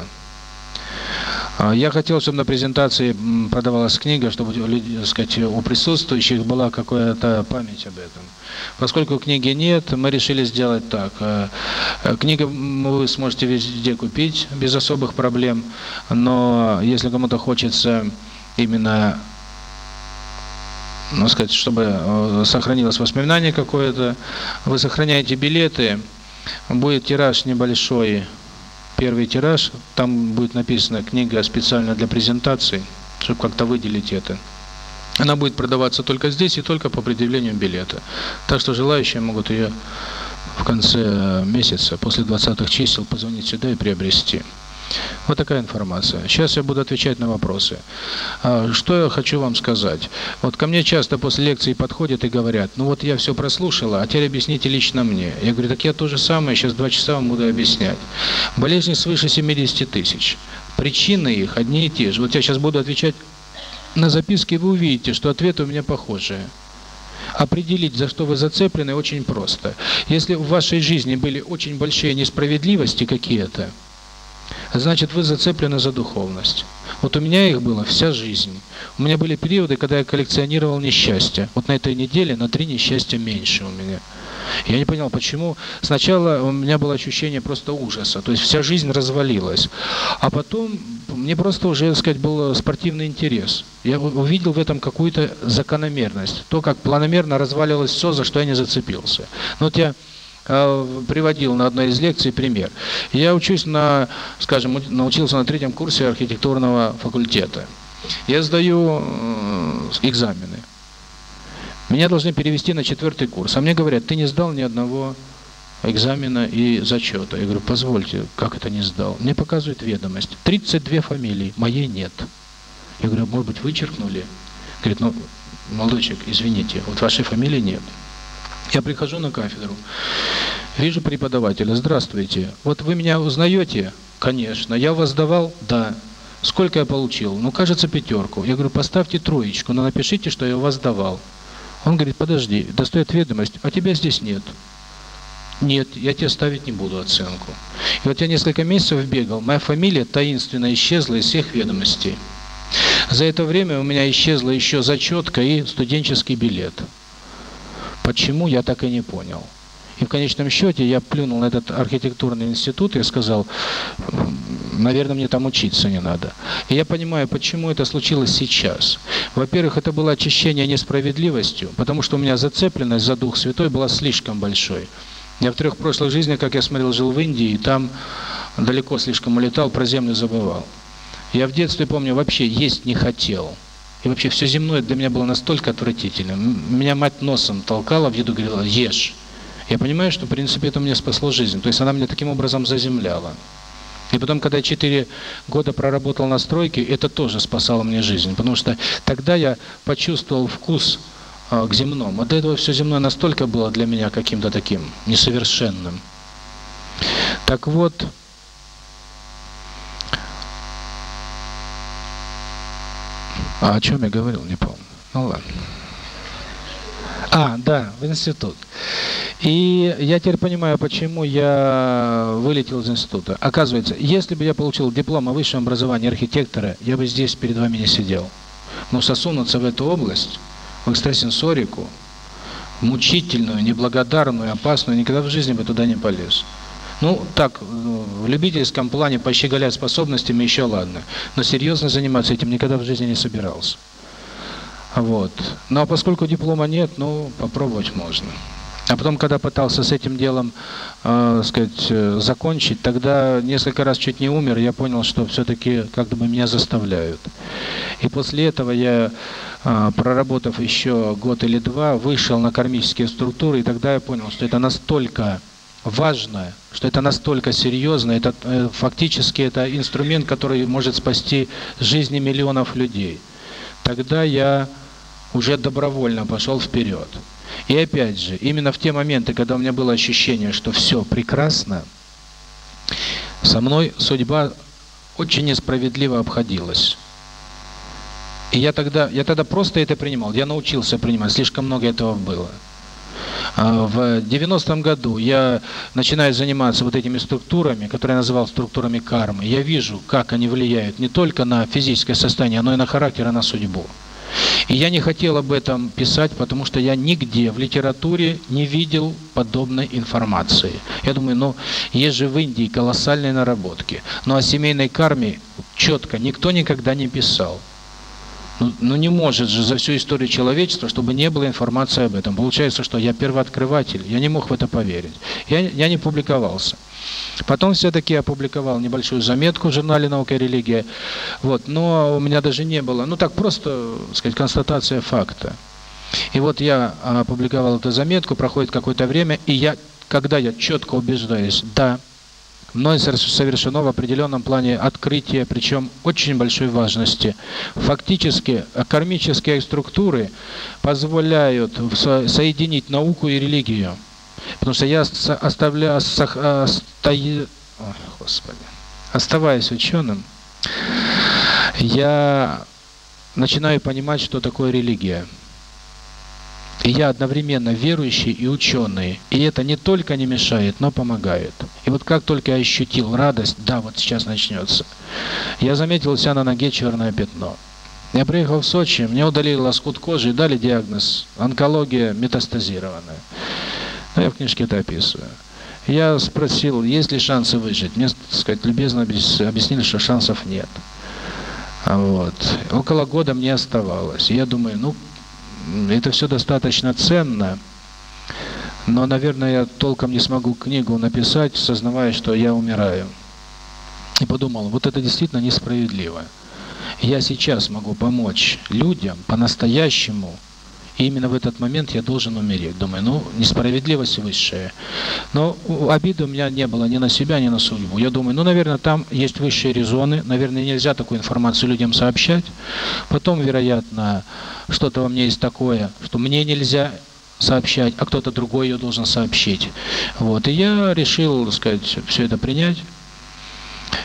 А, я хотел, чтобы на презентации продавалась книга, чтобы так сказать, у присутствующих была какая-то память об этом. Поскольку книги нет, мы решили сделать так. Э, э, книгу вы сможете везде купить без особых проблем, но если кому-то хочется именно ну, сказать, чтобы э, сохранилось воспоминание какое-то, вы сохраняете билеты, будет тираж небольшой, первый тираж, там будет написана книга специально для презентации, чтобы как-то выделить это. Она будет продаваться только здесь и только по предъявлению билета. Так что желающие могут ее в конце месяца, после 20-х чисел, позвонить сюда и приобрести. Вот такая информация. Сейчас я буду отвечать на вопросы. А, что я хочу вам сказать? Вот ко мне часто после лекции подходят и говорят, ну вот я все прослушала, а теперь объясните лично мне. Я говорю, так я то же самое, сейчас два часа вам буду объяснять. Болезни свыше 70 тысяч. Причины их одни и те же. Вот я сейчас буду отвечать на записки, вы увидите, что ответы у меня похожие. Определить, за что вы зацеплены, очень просто. Если в вашей жизни были очень большие несправедливости какие-то, значит вы зацеплены за духовность. Вот у меня их было вся жизнь. У меня были периоды, когда я коллекционировал несчастья. Вот на этой неделе на три несчастья меньше у меня. Я не понял, почему. Сначала у меня было ощущение просто ужаса, то есть вся жизнь развалилась. А потом мне просто уже, так сказать, был спортивный интерес. Я увидел в этом какую-то закономерность. То, как планомерно разваливалось все, за что я не зацепился. Ну вот я приводил на одной из лекций пример. Я учусь на, скажем, научился на третьем курсе архитектурного факультета. Я сдаю э, экзамены. Меня должны перевести на четвертый курс. А мне говорят, ты не сдал ни одного экзамена и зачета. Я говорю, позвольте, как это не сдал? Мне показывают ведомость. 32 фамилии, моей нет. Я говорю, может быть, вычеркнули? Говорит, ну, молодой человек, извините, вот вашей фамилии нет. Я прихожу на кафедру, вижу преподавателя. Здравствуйте. Вот вы меня узнаете? Конечно. Я вас давал? Да. Сколько я получил? Ну, кажется, пятерку. Я говорю, поставьте троечку, но напишите, что я вас давал. Он говорит, подожди, достает ведомость, а тебя здесь нет. Нет, я тебе ставить не буду оценку. И вот я несколько месяцев бегал, моя фамилия таинственно исчезла из всех ведомостей. За это время у меня исчезла еще зачетка и студенческий билет. Почему, я так и не понял. И в конечном счете я плюнул на этот архитектурный институт и сказал, наверное, мне там учиться не надо. И я понимаю, почему это случилось сейчас. Во-первых, это было очищение несправедливостью, потому что у меня зацепленность за Дух Святой была слишком большой. Я в трех прошлых жизнях, как я смотрел, жил в Индии, и там далеко слишком улетал, про землю забывал. Я в детстве, помню, вообще есть не хотел. И вообще все земное для меня было настолько отвратительным. Меня мать носом толкала в еду, говорила, ешь. Я понимаю, что в принципе это мне спасло жизнь. То есть она меня таким образом заземляла. И потом, когда я 4 года проработал на стройке, это тоже спасало мне жизнь. Потому что тогда я почувствовал вкус э, к земному. От этого все земное настолько было для меня каким-то таким несовершенным. Так вот, А о чем я говорил, не помню. Ну ладно. А, да, в институт. И я теперь понимаю, почему я вылетел из института. Оказывается, если бы я получил диплом о высшем образовании архитектора, я бы здесь перед вами не сидел. Но сосунуться в эту область, в экстрасенсорику, мучительную, неблагодарную, опасную, никогда в жизни бы туда не полез. Ну, так, в любительском плане пощеголять способностями еще ладно. Но серьезно заниматься этим никогда в жизни не собирался. Вот. Но поскольку диплома нет, ну, попробовать можно. А потом, когда пытался с этим делом, э, сказать, э, закончить, тогда несколько раз чуть не умер, я понял, что все-таки как бы меня заставляют. И после этого я, э, проработав еще год или два, вышел на кармические структуры, и тогда я понял, что это настолько важно, что это настолько серьезно, это э, фактически это инструмент, который может спасти жизни миллионов людей. Тогда я уже добровольно пошел вперед. И опять же, именно в те моменты, когда у меня было ощущение, что все прекрасно, со мной судьба очень несправедливо обходилась. И я тогда, я тогда просто это принимал, я научился принимать, слишком много этого было. В 90-м году я начинаю заниматься вот этими структурами, которые я называл структурами кармы. Я вижу, как они влияют не только на физическое состояние, но и на характер и на судьбу. И я не хотел об этом писать, потому что я нигде в литературе не видел подобной информации. Я думаю, ну, есть же в Индии колоссальные наработки. Но о семейной карме четко никто никогда не писал. Ну, ну не может же за всю историю человечества, чтобы не было информации об этом. Получается, что я первооткрыватель, я не мог в это поверить. Я, я не публиковался. Потом все-таки опубликовал небольшую заметку в журнале «Наука и религия». Вот, но у меня даже не было, ну так просто, сказать, констатация факта. И вот я опубликовал эту заметку, проходит какое-то время, и я, когда я четко убеждаюсь, да, мной совершено в определенном плане открытие, причем очень большой важности. Фактически кармические структуры позволяют соединить науку и религию. Потому что я оставляю, остаю, Господи, оставаясь ученым, я начинаю понимать, что такое религия. И я одновременно верующий и ученый. И это не только не мешает, но помогает. И вот как только я ощутил радость, да, вот сейчас начнется, я заметил у себя на ноге черное пятно. Я приехал в Сочи, мне удалили лоскут кожи и дали диагноз – онкология метастазированная. Ну, я в книжке это описываю. Я спросил, есть ли шансы выжить. Мне, так сказать, любезно объяснили, что шансов нет. Вот. Около года мне оставалось. Я думаю, ну, это все достаточно ценно, но, наверное, я толком не смогу книгу написать, сознавая, что я умираю. И подумал, вот это действительно несправедливо. Я сейчас могу помочь людям по-настоящему, и именно в этот момент я должен умереть. Думаю, ну, несправедливость высшая. Но обиды у меня не было ни на себя, ни на судьбу. Я думаю, ну, наверное, там есть высшие резоны, наверное, нельзя такую информацию людям сообщать. Потом, вероятно, что-то во мне есть такое, что мне нельзя сообщать, а кто-то другой ее должен сообщить. Вот, и я решил, так сказать, все это принять.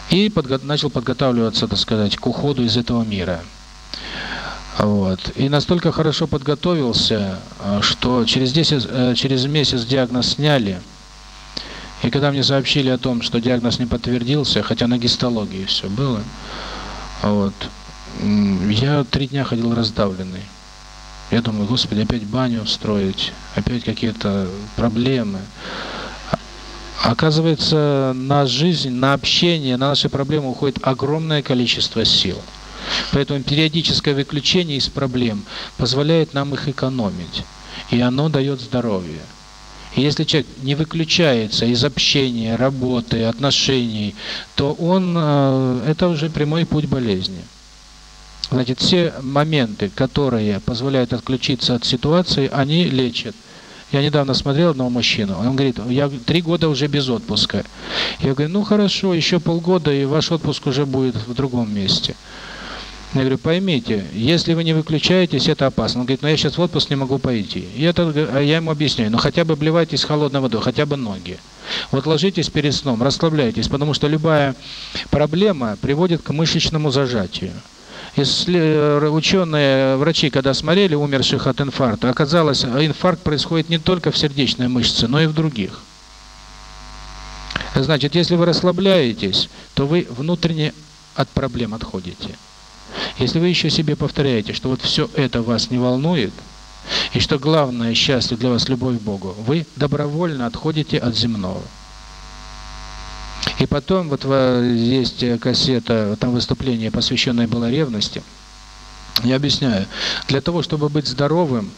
И подго начал подготавливаться, так сказать, к уходу из этого мира. Вот. И настолько хорошо подготовился, а, что через 10 э, через месяц диагноз сняли. И когда мне сообщили о том, что диагноз не подтвердился, хотя на гистологии все было, вот. Я три дня ходил раздавленный. Я думаю, Господи, опять баню строить, опять какие-то проблемы. Оказывается, на жизнь, на общение, на наши проблемы уходит огромное количество сил. Поэтому периодическое выключение из проблем позволяет нам их экономить. И оно дает здоровье. И если человек не выключается из общения, работы, отношений, то он э, это уже прямой путь болезни. Значит, все моменты, которые позволяют отключиться от ситуации, они лечат. Я недавно смотрел одного мужчину, он говорит, я три года уже без отпуска. Я говорю, ну хорошо, еще полгода, и ваш отпуск уже будет в другом месте. Я говорю, поймите, если вы не выключаетесь, это опасно. Он говорит, ну я сейчас в отпуск не могу пойти. И это, а я ему объясняю, ну хотя бы обливайтесь холодной водой, хотя бы ноги. Вот ложитесь перед сном, расслабляйтесь, потому что любая проблема приводит к мышечному зажатию. Если э, ученые, врачи, когда смотрели умерших от инфаркта, оказалось, инфаркт происходит не только в сердечной мышце, но и в других. Значит, если вы расслабляетесь, то вы внутренне от проблем отходите. Если вы еще себе повторяете, что вот все это вас не волнует, и что главное счастье для вас – любовь к Богу, вы добровольно отходите от земного. И потом, вот есть кассета, там выступление, посвященное было ревности. Я объясняю, для того, чтобы быть здоровым,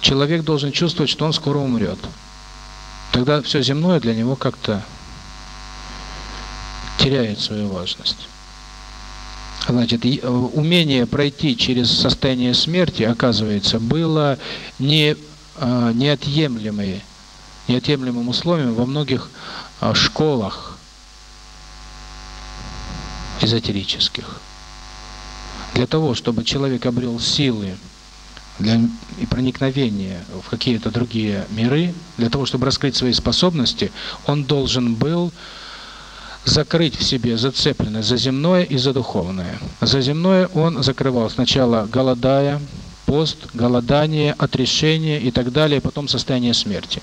человек должен чувствовать, что он скоро умрет. Тогда все земное для него как-то теряет свою важность. Значит, э, умение пройти через состояние смерти, оказывается, было не э, неотъемлемой, неотъемлемым условием во многих э, школах эзотерических. Для того, чтобы человек обрел силы для и проникновения в какие-то другие миры, для того, чтобы раскрыть свои способности, он должен был закрыть в себе зацепленность за земное и за духовное. За земное он закрывал сначала голодая, пост, голодание, отрешение и так далее, потом состояние смерти.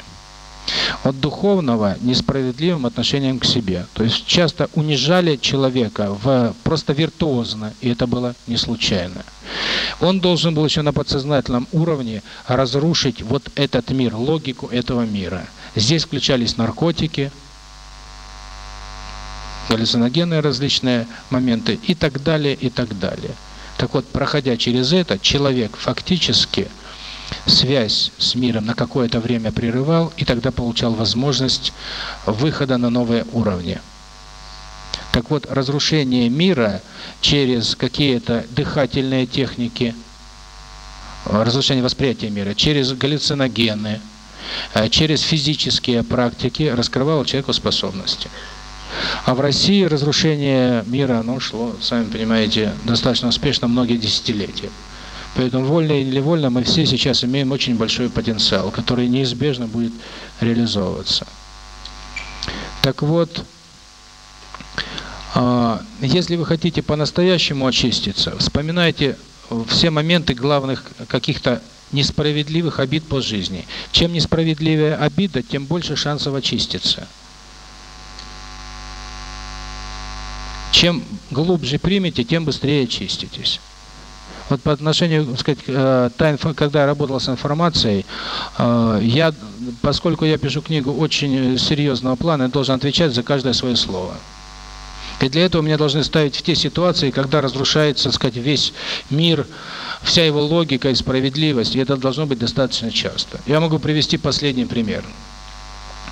От духовного несправедливым отношением к себе. То есть часто унижали человека в просто виртуозно, и это было не случайно. Он должен был еще на подсознательном уровне разрушить вот этот мир, логику этого мира. Здесь включались наркотики, галлюциногенные различные моменты и так далее, и так далее. Так вот, проходя через это, человек фактически связь с миром на какое-то время прерывал и тогда получал возможность выхода на новые уровни. Так вот, разрушение мира через какие-то дыхательные техники, разрушение восприятия мира, через галлюциногены, э, через физические практики раскрывало человеку способности. А в России разрушение мира, оно шло, сами понимаете, достаточно успешно многие десятилетия. Поэтому вольно или невольно мы все сейчас имеем очень большой потенциал, который неизбежно будет реализовываться. Так вот, а, если вы хотите по-настоящему очиститься, вспоминайте все моменты главных каких-то несправедливых обид по жизни. Чем несправедливее обида, тем больше шансов очиститься. Чем глубже примете, тем быстрее очиститесь. Вот по отношению, так сказать, э, тайн, когда я работал с информацией, э, я, поскольку я пишу книгу очень серьезного плана, должен отвечать за каждое свое слово. И для этого меня должны ставить в те ситуации, когда разрушается, так сказать, весь мир, вся его логика и справедливость, и это должно быть достаточно часто. Я могу привести последний пример.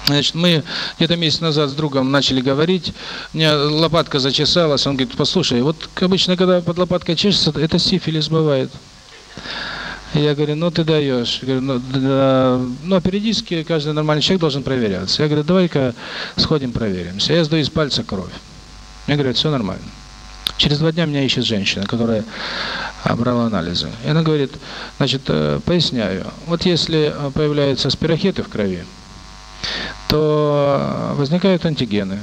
Значит, мы где-то месяц назад с другом начали говорить, меня лопатка зачесалась, он говорит, послушай, вот обычно, когда под лопаткой чешется, это сифилис бывает. Я говорю, ну ты даешь. Говорю, ну, да, ну периодически каждый нормальный человек должен проверяться. Я говорю, давай-ка сходим проверимся. Я сдаю из пальца кровь. Мне говорят, все нормально. Через два дня меня ищет женщина, которая брала анализы. И она говорит, значит, э, поясняю, вот если э, появляются спирохеты в крови, то возникают антигены.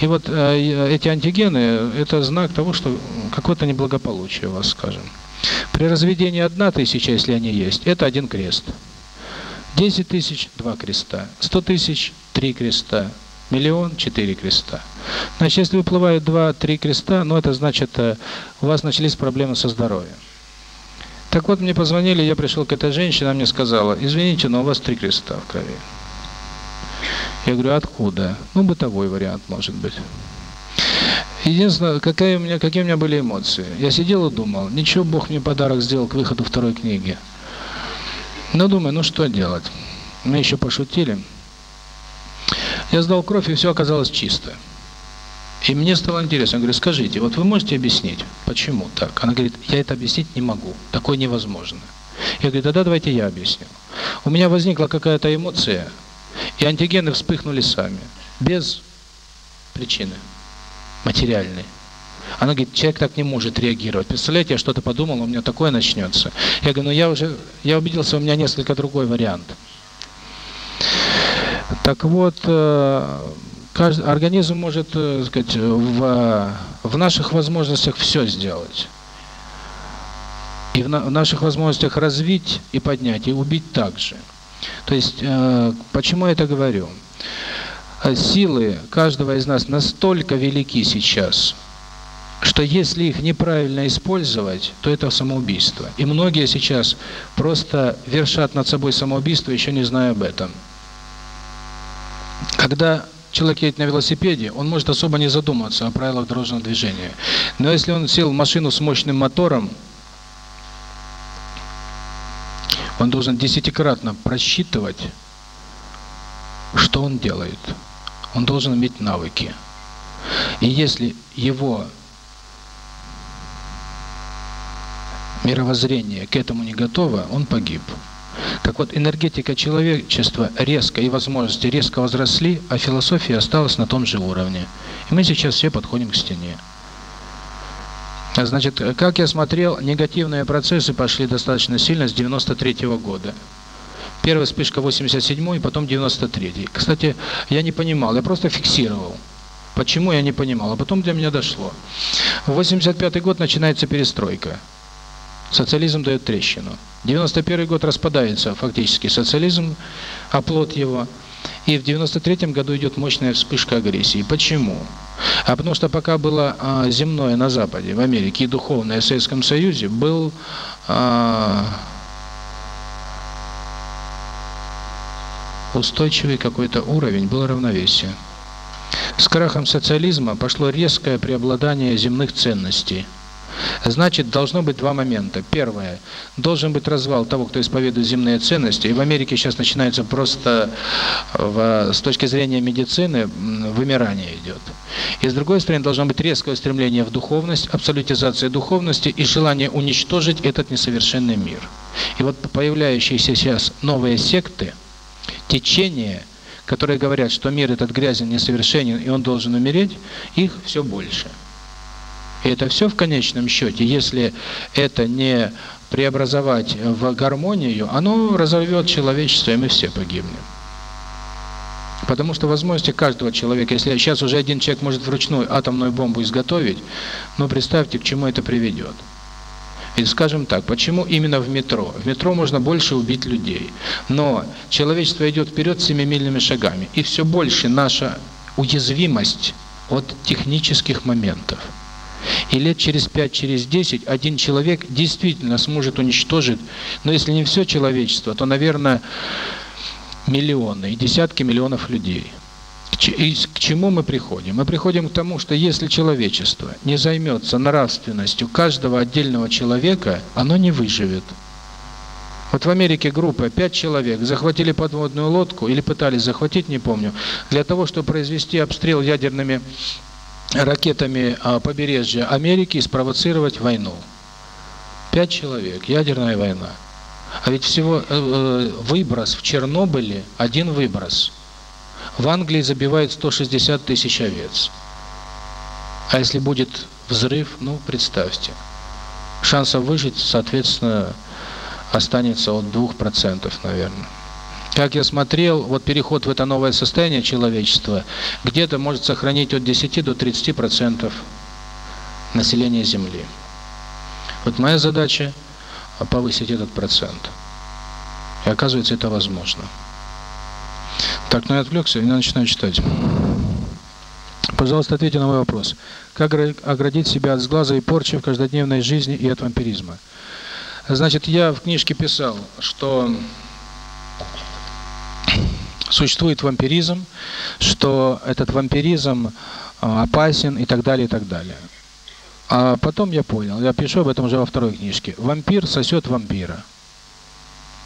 И вот э, эти антигены – это знак того, что какое-то неблагополучие у вас, скажем. При разведении одна тысяча, если они есть, это один крест. 10 тысяч – два креста. 100 тысяч – три креста. Миллион – четыре креста. Значит, если выплывают два-три креста, ну это значит, э, у вас начались проблемы со здоровьем. Так вот, мне позвонили, я пришел к этой женщине, она мне сказала, извините, но у вас три креста в крови. Я говорю, откуда? Ну, бытовой вариант, может быть. Единственное, какая у меня, какие у меня были эмоции. Я сидел и думал, ничего, Бог мне подарок сделал к выходу второй книги. Но думаю, ну что делать? Мы еще пошутили. Я сдал кровь, и все оказалось чисто. И мне стало интересно, я говорю, скажите, вот вы можете объяснить, почему так? Она говорит, я это объяснить не могу, такое невозможно. Я говорю, тогда давайте я объясню. У меня возникла какая-то эмоция, и антигены вспыхнули сами, без причины, материальной. Она говорит, человек так не может реагировать. Представляете, я что-то подумал, у меня такое начнется. Я говорю, ну я уже, я убедился, у меня несколько другой вариант. Так вот, э, каждый, организм может, э, сказать, в, в наших возможностях все сделать. И в, на, в наших возможностях развить и поднять, и убить также. То есть, э, почему я это говорю? Э, силы каждого из нас настолько велики сейчас, что если их неправильно использовать, то это самоубийство. И многие сейчас просто вершат над собой самоубийство, еще не зная об этом. Когда человек едет на велосипеде, он может особо не задумываться о правилах дорожного движения. Но если он сел в машину с мощным мотором, он должен десятикратно просчитывать, что он делает. Он должен иметь навыки. И если его мировоззрение к этому не готово, он погиб. Так вот, энергетика человечества резко и возможности резко возросли, а философия осталась на том же уровне. И мы сейчас все подходим к стене. Значит, как я смотрел, негативные процессы пошли достаточно сильно с 93 -го года. Первая вспышка 87 и потом 93 -й. Кстати, я не понимал, я просто фиксировал. Почему я не понимал, а потом для меня дошло. В 85 год начинается перестройка. Социализм дает трещину. 91 год распадается фактически социализм, оплот его. И в 93 году идет мощная вспышка агрессии. Почему? А потому что пока было а, земное на Западе, в Америке, и духовное в Советском Союзе, был а, устойчивый какой-то уровень, было равновесие. С крахом социализма пошло резкое преобладание земных ценностей – Значит, должно быть два момента. Первое. Должен быть развал того, кто исповедует земные ценности. И в Америке сейчас начинается просто, в, с точки зрения медицины, вымирание идет. И с другой стороны, должно быть резкое стремление в духовность, абсолютизация духовности и желание уничтожить этот несовершенный мир. И вот появляющиеся сейчас новые секты, течения, которые говорят, что мир этот грязен, несовершенен, и он должен умереть, их все больше. И это все в конечном счете, если это не преобразовать в гармонию, оно разорвет человечество, и мы все погибнем. Потому что возможности каждого человека, если сейчас уже один человек может вручную атомную бомбу изготовить, ну представьте, к чему это приведет. И скажем так, почему именно в метро? В метро можно больше убить людей. Но человечество идет вперед семимильными шагами. И все больше наша уязвимость от технических моментов. И лет через 5, через 10 один человек действительно сможет уничтожить, но если не все человечество, то, наверное, миллионы и десятки миллионов людей. И к чему мы приходим? Мы приходим к тому, что если человечество не займется нравственностью каждого отдельного человека, оно не выживет. Вот в Америке группа, пять человек, захватили подводную лодку, или пытались захватить, не помню, для того, чтобы произвести обстрел ядерными ракетами а, побережья Америки и спровоцировать войну. Пять человек, ядерная война. А ведь всего э, э, выброс в Чернобыле, один выброс. В Англии забивают 160 тысяч овец. А если будет взрыв, ну, представьте. Шансов выжить, соответственно, останется от 2%, наверное. Как я смотрел, вот переход в это новое состояние человечества где-то может сохранить от 10 до 30% населения Земли. Вот моя задача повысить этот процент. И оказывается, это возможно. Так, ну я отвлекся и начинаю читать. Пожалуйста, ответьте на мой вопрос. Как оградить себя от сглаза и порчи в каждодневной жизни и от вампиризма? Значит, я в книжке писал, что существует вампиризм, что этот вампиризм а, опасен и так далее, и так далее. А потом я понял, я пишу об этом уже во второй книжке. Вампир сосет вампира.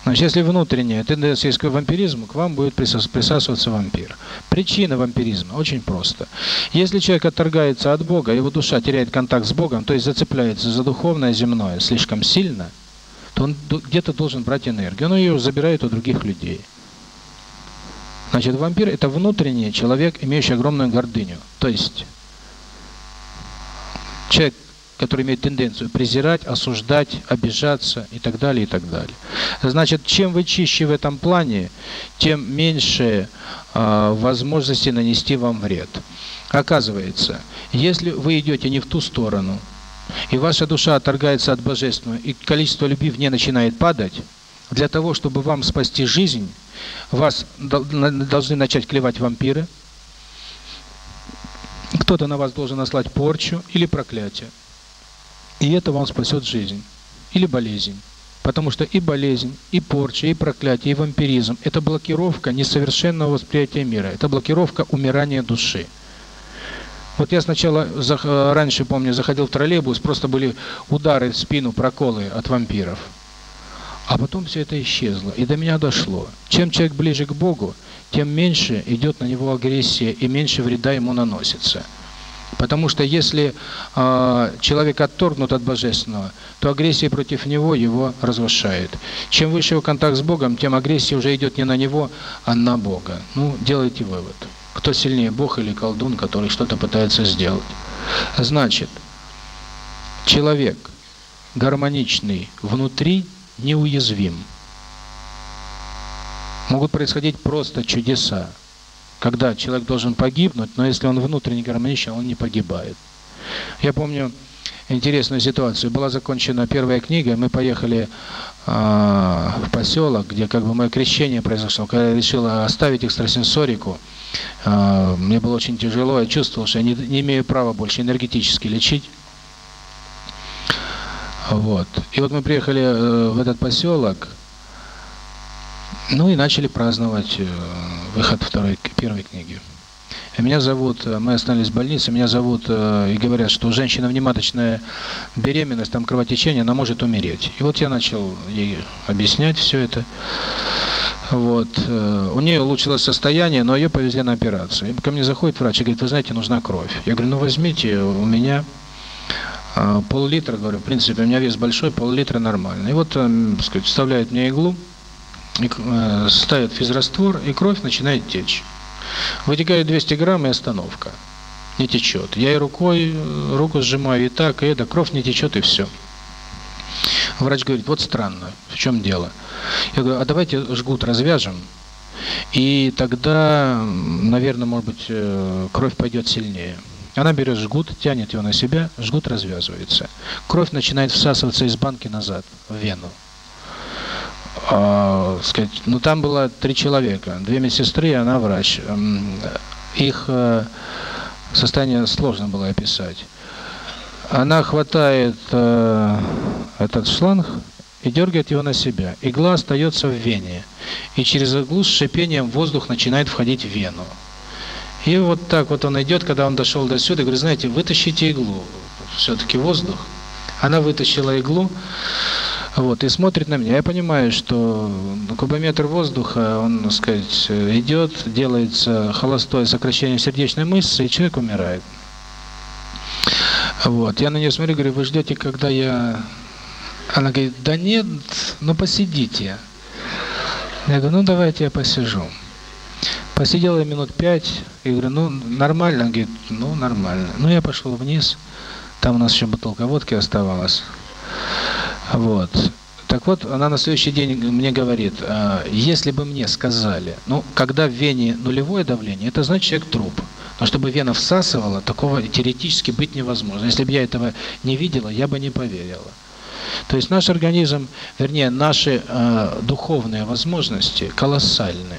Значит, если внутренняя тенденция к вампиризму, к вам будет присасываться вампир. Причина вампиризма очень просто. Если человек отторгается от Бога, его душа теряет контакт с Богом, то есть зацепляется за духовное земное слишком сильно, то он где-то должен брать энергию. Он ее забирает у других людей. Значит, вампир – это внутренний человек, имеющий огромную гордыню. То есть, человек, который имеет тенденцию презирать, осуждать, обижаться и так далее, и так далее. Значит, чем вы чище в этом плане, тем меньше э, возможности нанести вам вред. Оказывается, если вы идете не в ту сторону, и ваша душа отторгается от Божественного, и количество любви в ней начинает падать, для того, чтобы вам спасти жизнь, вас должны начать клевать вампиры, кто-то на вас должен наслать порчу или проклятие. И это вам спасет жизнь. Или болезнь. Потому что и болезнь, и порча, и проклятие, и вампиризм – это блокировка несовершенного восприятия мира. Это блокировка умирания души. Вот я сначала, раньше, помню, заходил в троллейбус, просто были удары в спину, проколы от вампиров. А потом все это исчезло, и до меня дошло. Чем человек ближе к Богу, тем меньше идет на него агрессия и меньше вреда ему наносится. Потому что если э, человек отторгнут от Божественного, то агрессия против него его разрушает. Чем выше его контакт с Богом, тем агрессия уже идет не на него, а на Бога. Ну, делайте вывод. Кто сильнее, Бог или колдун, который что-то пытается сделать. Значит, человек гармоничный внутри неуязвим. Могут происходить просто чудеса, когда человек должен погибнуть, но если он внутренне гармоничен, он не погибает. Я помню, интересную ситуацию. Была закончена первая книга, мы поехали э, в поселок, где как бы мое крещение произошло. Когда я решил оставить экстрасенсорику, э, мне было очень тяжело, я чувствовал, что я не, не имею права больше энергетически лечить. Вот. И вот мы приехали э, в этот поселок, ну и начали праздновать э, выход второй, первой книги. Меня зовут, э, мы остались в больнице, меня зовут, э, и говорят, что женщина внематочная беременность, там кровотечение, она может умереть. И вот я начал ей объяснять все это. Вот. Э, у нее улучшилось состояние, но ее повезли на операцию. И ко мне заходит врач и говорит, вы знаете, нужна кровь. Я говорю, ну возьмите, у меня пол-литра, говорю, в принципе, у меня вес большой, пол-литра нормально. И вот, сказать, вставляет мне иглу, ставит физраствор, и кровь начинает течь. Вытекает 200 грамм и остановка. Не течет. Я и рукой, руку сжимаю и так, и это, кровь не течет и все. Врач говорит, вот странно, в чем дело? Я говорю, а давайте жгут развяжем, и тогда, наверное, может быть, э, кровь пойдет сильнее. Она берет жгут, тянет его на себя, жгут развязывается. Кровь начинает всасываться из банки назад, в вену э, сказать, ну там было три человека, две медсестры, и она врач. Их э, состояние сложно было описать. Она хватает э, этот шланг и дергает его на себя. Игла остается в вене, и через иглу с шипением воздух начинает входить в вену. И вот так вот он идет, когда он дошел до сюда, говорит, знаете, вытащите иглу, все-таки воздух. Она вытащила иглу, вот, и смотрит на меня. Я понимаю, что кубометр воздуха, он, так сказать, идет, делается холостое сокращение сердечной мышцы, и человек умирает. Вот, я на нее смотрю, говорю, вы ждете, когда я... Она говорит, да нет, ну посидите. Я говорю, ну давайте я посижу. Посидела минут пять, и говорю, ну нормально, она говорит, ну нормально. Ну я пошел вниз, там у нас еще бутылка водки оставалась. Вот. Так вот, она на следующий день мне говорит, «А, если бы мне сказали, ну, когда в вене нулевое давление, это значит человек труп. Но чтобы вена всасывала, такого теоретически быть невозможно. Если бы я этого не видела, я бы не поверила. То есть наш организм, вернее, наши э, духовные возможности колоссальны.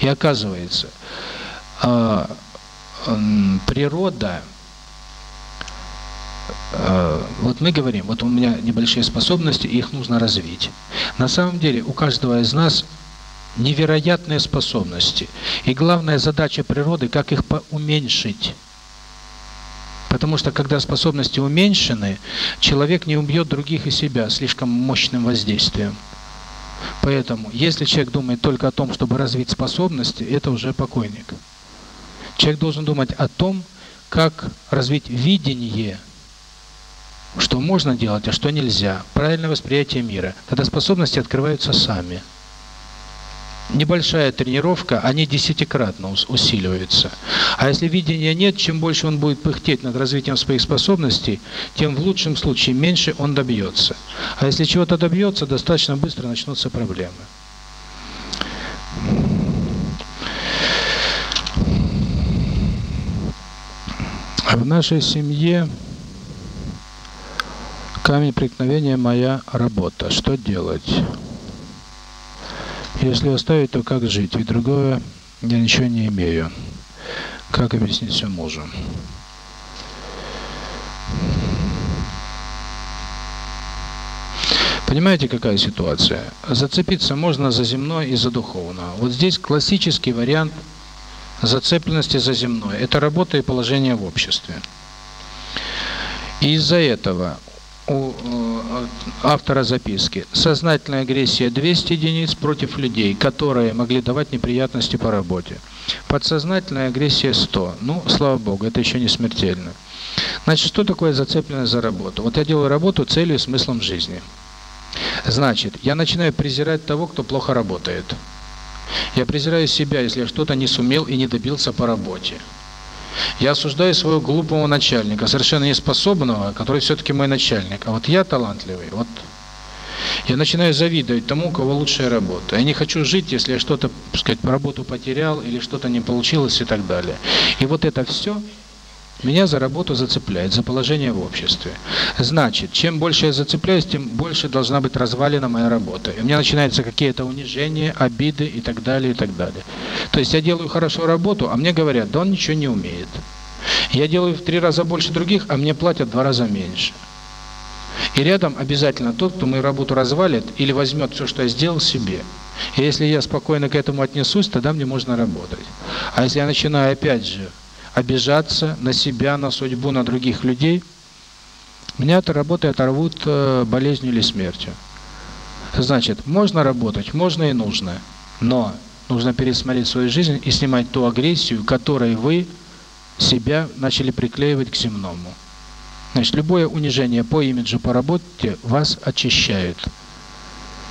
И оказывается, э, природа Э, вот мы говорим, вот у меня небольшие способности, их нужно развить. На самом деле у каждого из нас невероятные способности. И главная задача природы, как их уменьшить. Потому что когда способности уменьшены, человек не убьет других и себя слишком мощным воздействием. Поэтому, если человек думает только о том, чтобы развить способности, это уже покойник. Человек должен думать о том, как развить видение что можно делать, а что нельзя, правильное восприятие мира. Тогда способности открываются сами. Небольшая тренировка, они десятикратно усиливаются. А если видения нет, чем больше он будет пыхтеть над развитием своих способностей, тем в лучшем случае меньше он добьется. А если чего-то добьется, достаточно быстро начнутся проблемы. В нашей семье Камень преткновения – моя работа. Что делать? Если оставить, то как жить? Ведь другое я ничего не имею. Как объяснить все мужу? Понимаете, какая ситуация? Зацепиться можно за земное и за духовное. Вот здесь классический вариант зацепленности за земное. Это работа и положение в обществе. И из-за этого у э, автора записки. Сознательная агрессия 200 единиц против людей, которые могли давать неприятности по работе. Подсознательная агрессия 100. Ну, слава богу, это еще не смертельно. Значит, что такое зацепленность за работу? Вот я делаю работу целью и смыслом жизни. Значит, я начинаю презирать того, кто плохо работает. Я презираю себя, если я что-то не сумел и не добился по работе. Я осуждаю своего глупого начальника, совершенно неспособного, который все-таки мой начальник. А вот я талантливый, вот я начинаю завидовать тому, у кого лучшая работа. Я не хочу жить, если я что-то, сказать, работу потерял или что-то не получилось и так далее. И вот это все Меня за работу зацепляет, за положение в обществе. Значит, чем больше я зацепляюсь, тем больше должна быть развалена моя работа. И у меня начинаются какие-то унижения, обиды и так далее, и так далее. То есть я делаю хорошо работу, а мне говорят, да он ничего не умеет. Я делаю в три раза больше других, а мне платят в два раза меньше. И рядом обязательно тот, кто мою работу развалит или возьмет все, что я сделал, себе. И если я спокойно к этому отнесусь, тогда мне можно работать. А если я начинаю опять же обижаться на себя, на судьбу, на других людей, меня от работы оторвут э, болезнью или смертью. Значит, можно работать, можно и нужно, но нужно пересмотреть свою жизнь и снимать ту агрессию, которой вы себя начали приклеивать к земному. Значит, любое унижение по имиджу, по работе вас очищает.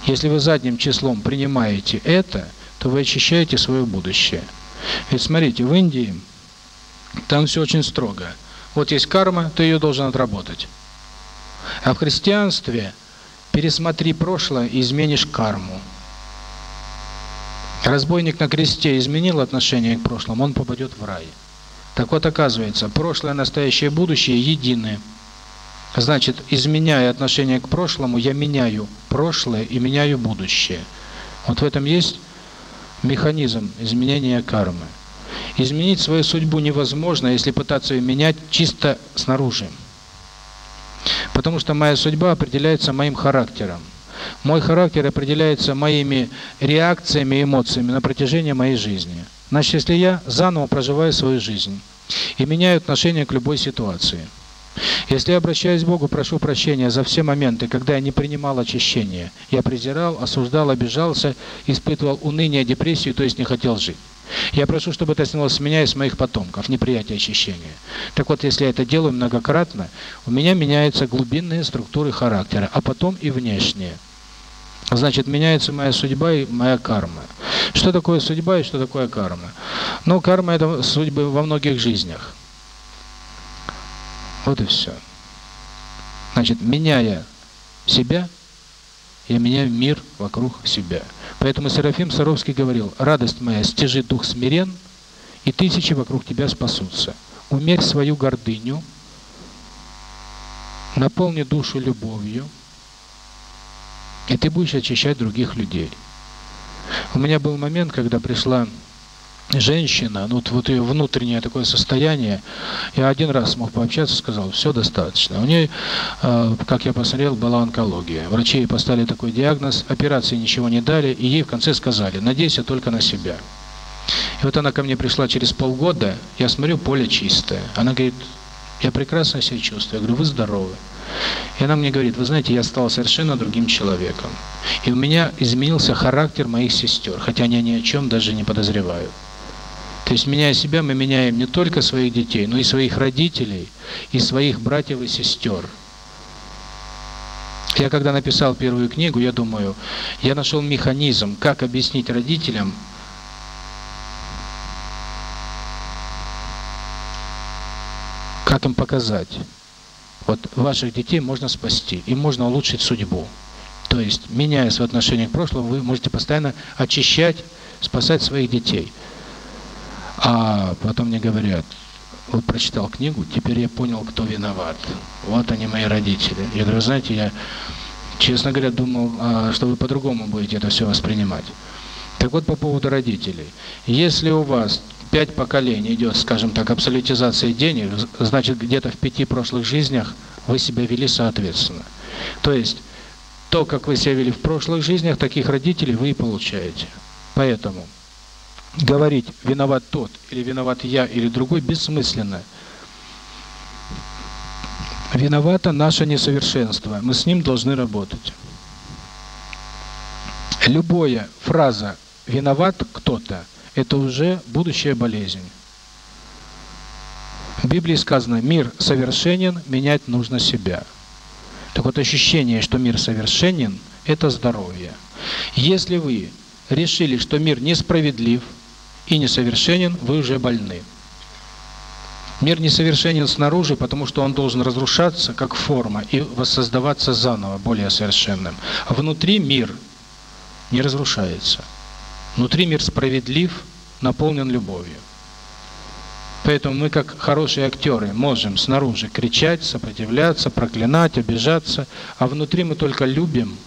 Если вы задним числом принимаете это, то вы очищаете свое будущее. Ведь смотрите, в Индии там все очень строго. Вот есть карма, ты ее должен отработать. А в христианстве пересмотри прошлое и изменишь карму. Разбойник на кресте изменил отношение к прошлому, он попадет в рай. Так вот, оказывается, прошлое, настоящее и будущее едины. Значит, изменяя отношение к прошлому, я меняю прошлое и меняю будущее. Вот в этом есть механизм изменения кармы. Изменить свою судьбу невозможно, если пытаться ее менять чисто снаружи. Потому что моя судьба определяется моим характером. Мой характер определяется моими реакциями, эмоциями на протяжении моей жизни. Значит, если я заново проживаю свою жизнь и меняю отношение к любой ситуации, если я обращаюсь к Богу, прошу прощения за все моменты, когда я не принимал очищения, я презирал, осуждал, обижался, испытывал уныние, депрессию, то есть не хотел жить. Я прошу, чтобы это снялось с меня и с моих потомков, неприятие очищения. Так вот, если я это делаю многократно, у меня меняются глубинные структуры характера, а потом и внешние. Значит, меняется моя судьба и моя карма. Что такое судьба и что такое карма? Ну, карма – это судьбы во многих жизнях. Вот и все. Значит, меняя себя, я меняю мир вокруг себя. Поэтому Серафим Саровский говорил, «Радость моя, стяжи дух смирен, и тысячи вокруг тебя спасутся. Умерь свою гордыню, наполни душу любовью, и ты будешь очищать других людей». У меня был момент, когда пришла женщина, ну вот ее внутреннее такое состояние, я один раз смог пообщаться, сказал, все достаточно. У нее, э, как я посмотрел, была онкология. Врачи ей поставили такой диагноз, операции ничего не дали, и ей в конце сказали, надейся только на себя. И вот она ко мне пришла через полгода, я смотрю, поле чистое. Она говорит, я прекрасно себя чувствую. Я говорю, вы здоровы. И она мне говорит, вы знаете, я стал совершенно другим человеком. И у меня изменился характер моих сестер, хотя они ни о чем даже не подозревают. То есть, меняя себя, мы меняем не только своих детей, но и своих родителей, и своих братьев и сестер. Я когда написал первую книгу, я думаю, я нашел механизм, как объяснить родителям, как им показать. Вот ваших детей можно спасти, им можно улучшить судьбу. То есть, меняя свое отношение к прошлому, вы можете постоянно очищать, спасать своих детей. А потом мне говорят, вот прочитал книгу, теперь я понял, кто виноват. Вот они, мои родители. Я говорю, знаете, я, честно говоря, думал, а, что вы по-другому будете это все воспринимать. Так вот, по поводу родителей. Если у вас пять поколений идет, скажем так, абсолютизация денег, значит, где-то в пяти прошлых жизнях вы себя вели соответственно. То есть, то, как вы себя вели в прошлых жизнях, таких родителей вы и получаете. Поэтому говорить виноват тот или виноват я или другой бессмысленно. Виновато наше несовершенство. Мы с ним должны работать. Любая фраза «виноват кто-то» – это уже будущая болезнь. В Библии сказано «мир совершенен, менять нужно себя». Так вот, ощущение, что мир совершенен – это здоровье. Если вы решили, что мир несправедлив, и несовершенен, вы уже больны. Мир несовершенен снаружи, потому что он должен разрушаться как форма и воссоздаваться заново, более совершенным. Внутри мир не разрушается. Внутри мир справедлив, наполнен любовью. Поэтому мы, как хорошие актеры, можем снаружи кричать, сопротивляться, проклинать, обижаться, а внутри мы только любим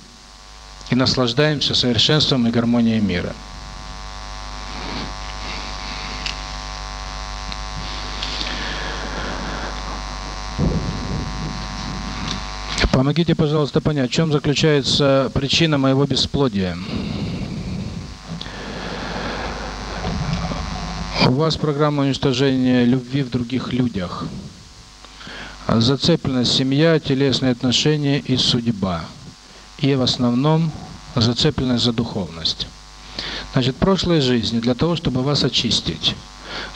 и наслаждаемся совершенством и гармонией мира. Помогите, пожалуйста, понять, в чем заключается причина моего бесплодия. У вас программа уничтожения любви в других людях. Зацепленность семья, телесные отношения и судьба. И в основном зацепленность за духовность. Значит, прошлой жизни для того, чтобы вас очистить,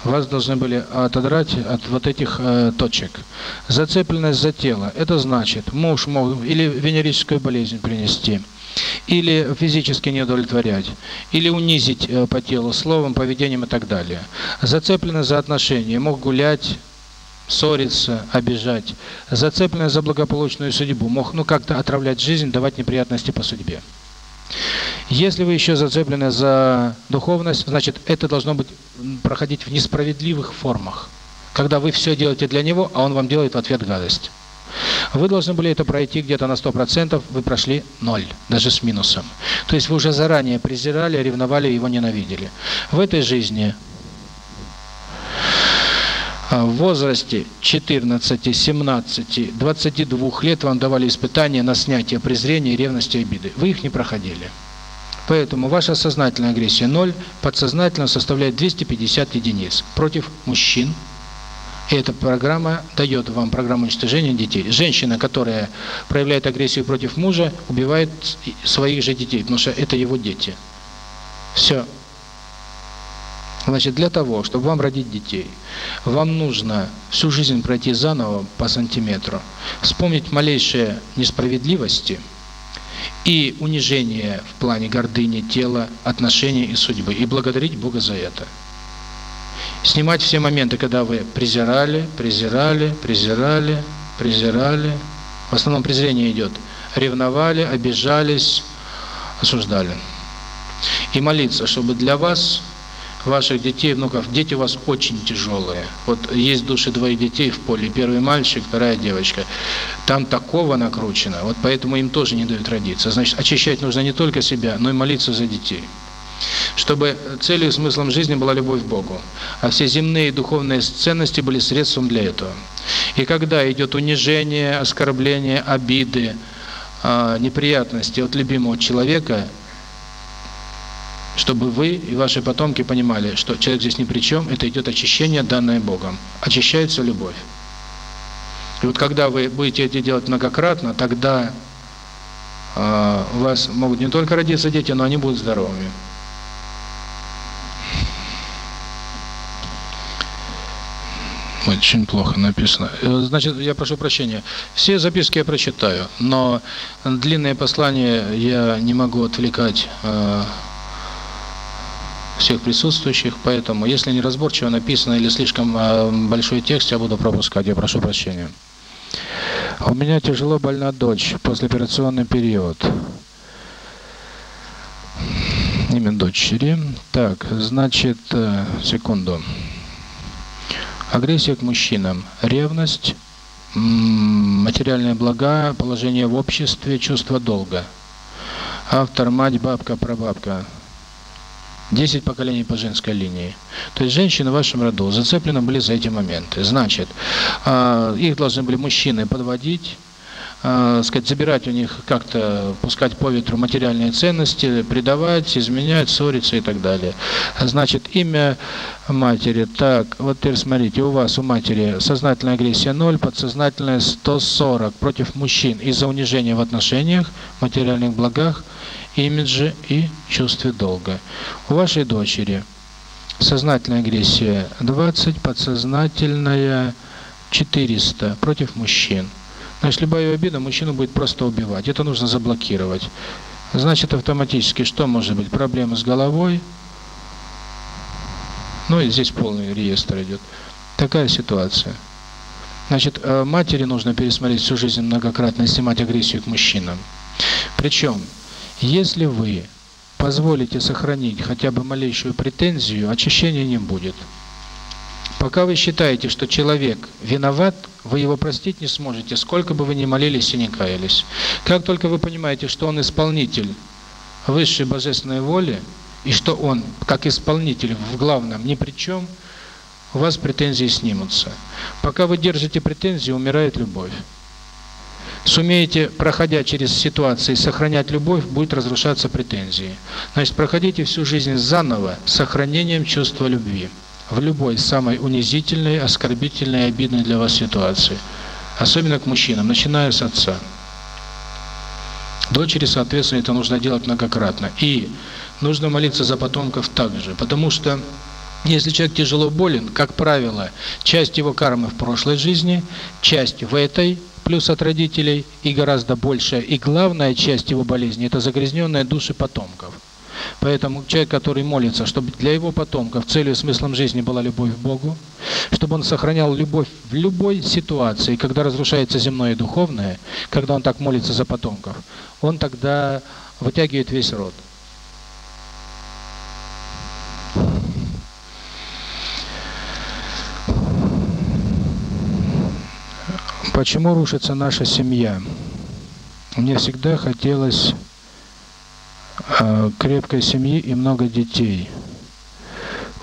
вас должны были отодрать от вот этих э, точек. Зацепленность за тело – это значит, муж мог или венерическую болезнь принести, или физически не удовлетворять, или унизить э, по телу словом, поведением и так далее. Зацепленность за отношения, мог гулять, ссориться, обижать. Зацепленность за благополучную судьбу, мог ну как-то отравлять жизнь, давать неприятности по судьбе. Если вы еще зацеплены за духовность, значит, это должно быть проходить в несправедливых формах. Когда вы все делаете для него, а он вам делает в ответ гадость. Вы должны были это пройти где-то на 100%, вы прошли ноль, даже с минусом. То есть вы уже заранее презирали, ревновали, его ненавидели. В этой жизни в возрасте 14, 17, 22 лет вам давали испытания на снятие презрения, ревности обиды. Вы их не проходили. Поэтому ваша сознательная агрессия 0, подсознательно составляет 250 единиц против мужчин. И эта программа дает вам программу уничтожения детей. Женщина, которая проявляет агрессию против мужа, убивает своих же детей, потому что это его дети. Все. Значит, для того, чтобы вам родить детей, вам нужно всю жизнь пройти заново по сантиметру, вспомнить малейшие несправедливости и унижение в плане гордыни, тела, отношений и судьбы, и благодарить Бога за это. Снимать все моменты, когда вы презирали, презирали, презирали, презирали. В основном презрение идет. Ревновали, обижались, осуждали. И молиться, чтобы для вас ваших детей, внуков, дети у вас очень тяжелые. Вот есть души двоих детей в поле, первый мальчик, вторая девочка. Там такого накручено, вот поэтому им тоже не дают родиться. Значит, очищать нужно не только себя, но и молиться за детей. Чтобы целью и смыслом жизни была любовь к Богу, а все земные и духовные ценности были средством для этого. И когда идет унижение, оскорбление, обиды, а, неприятности от любимого человека – чтобы вы и ваши потомки понимали, что человек здесь ни при чем, это идет очищение, данное Богом. Очищается любовь. И вот когда вы будете это делать многократно, тогда э, у вас могут не только родиться дети, но они будут здоровыми. Очень плохо написано. Э, значит, я прошу прощения. Все записки я прочитаю, но длинные послания я не могу отвлекать э, всех присутствующих, поэтому, если неразборчиво написано или слишком э, большой текст, я буду пропускать, я прошу прощения. У меня тяжело больна дочь, послеоперационный период. Имя дочери. Так, значит, э, секунду. Агрессия к мужчинам, ревность, материальные блага, положение в обществе, чувство долга. Автор, мать, бабка, прабабка. 10 поколений по женской линии. То есть женщины в вашем роду зацеплены были за эти моменты. Значит, а, их должны были мужчины подводить, э, сказать, забирать у них как-то, пускать по ветру материальные ценности, предавать, изменять, ссориться и так далее. Значит, имя матери. Так, вот теперь смотрите, у вас, у матери сознательная агрессия 0, подсознательная 140 против мужчин из-за унижения в отношениях, материальных благах, имидже и чувстве долга. У вашей дочери сознательная агрессия 20, подсознательная 400 против мужчин. Значит, любая обида мужчину будет просто убивать. Это нужно заблокировать. Значит, автоматически что может быть? Проблемы с головой. Ну и здесь полный реестр идет. Такая ситуация. Значит, э, матери нужно пересмотреть всю жизнь многократно, снимать агрессию к мужчинам. Причем если вы позволите сохранить хотя бы малейшую претензию, очищения не будет. Пока вы считаете, что человек виноват, вы его простить не сможете, сколько бы вы ни молились и не каялись. Как только вы понимаете, что он исполнитель высшей божественной воли, и что он, как исполнитель, в главном ни при чем, у вас претензии снимутся. Пока вы держите претензии, умирает любовь. Сумеете, проходя через ситуации, сохранять любовь, будет разрушаться претензии. Значит, проходите всю жизнь заново, с сохранением чувства любви. В любой самой унизительной, оскорбительной обидной для вас ситуации. Особенно к мужчинам, начиная с отца. Дочери, соответственно, это нужно делать многократно. И нужно молиться за потомков также, потому что если человек тяжело болен, как правило, часть его кармы в прошлой жизни, часть в этой, плюс от родителей, и гораздо большая, и главная часть его болезни – это загрязненные души потомков. Поэтому человек, который молится, чтобы для его потомков целью и смыслом жизни была любовь к Богу, чтобы он сохранял любовь в любой ситуации, когда разрушается земное и духовное, когда он так молится за потомков, он тогда вытягивает весь род. Почему рушится наша семья? Мне всегда хотелось э, крепкой семьи и много детей.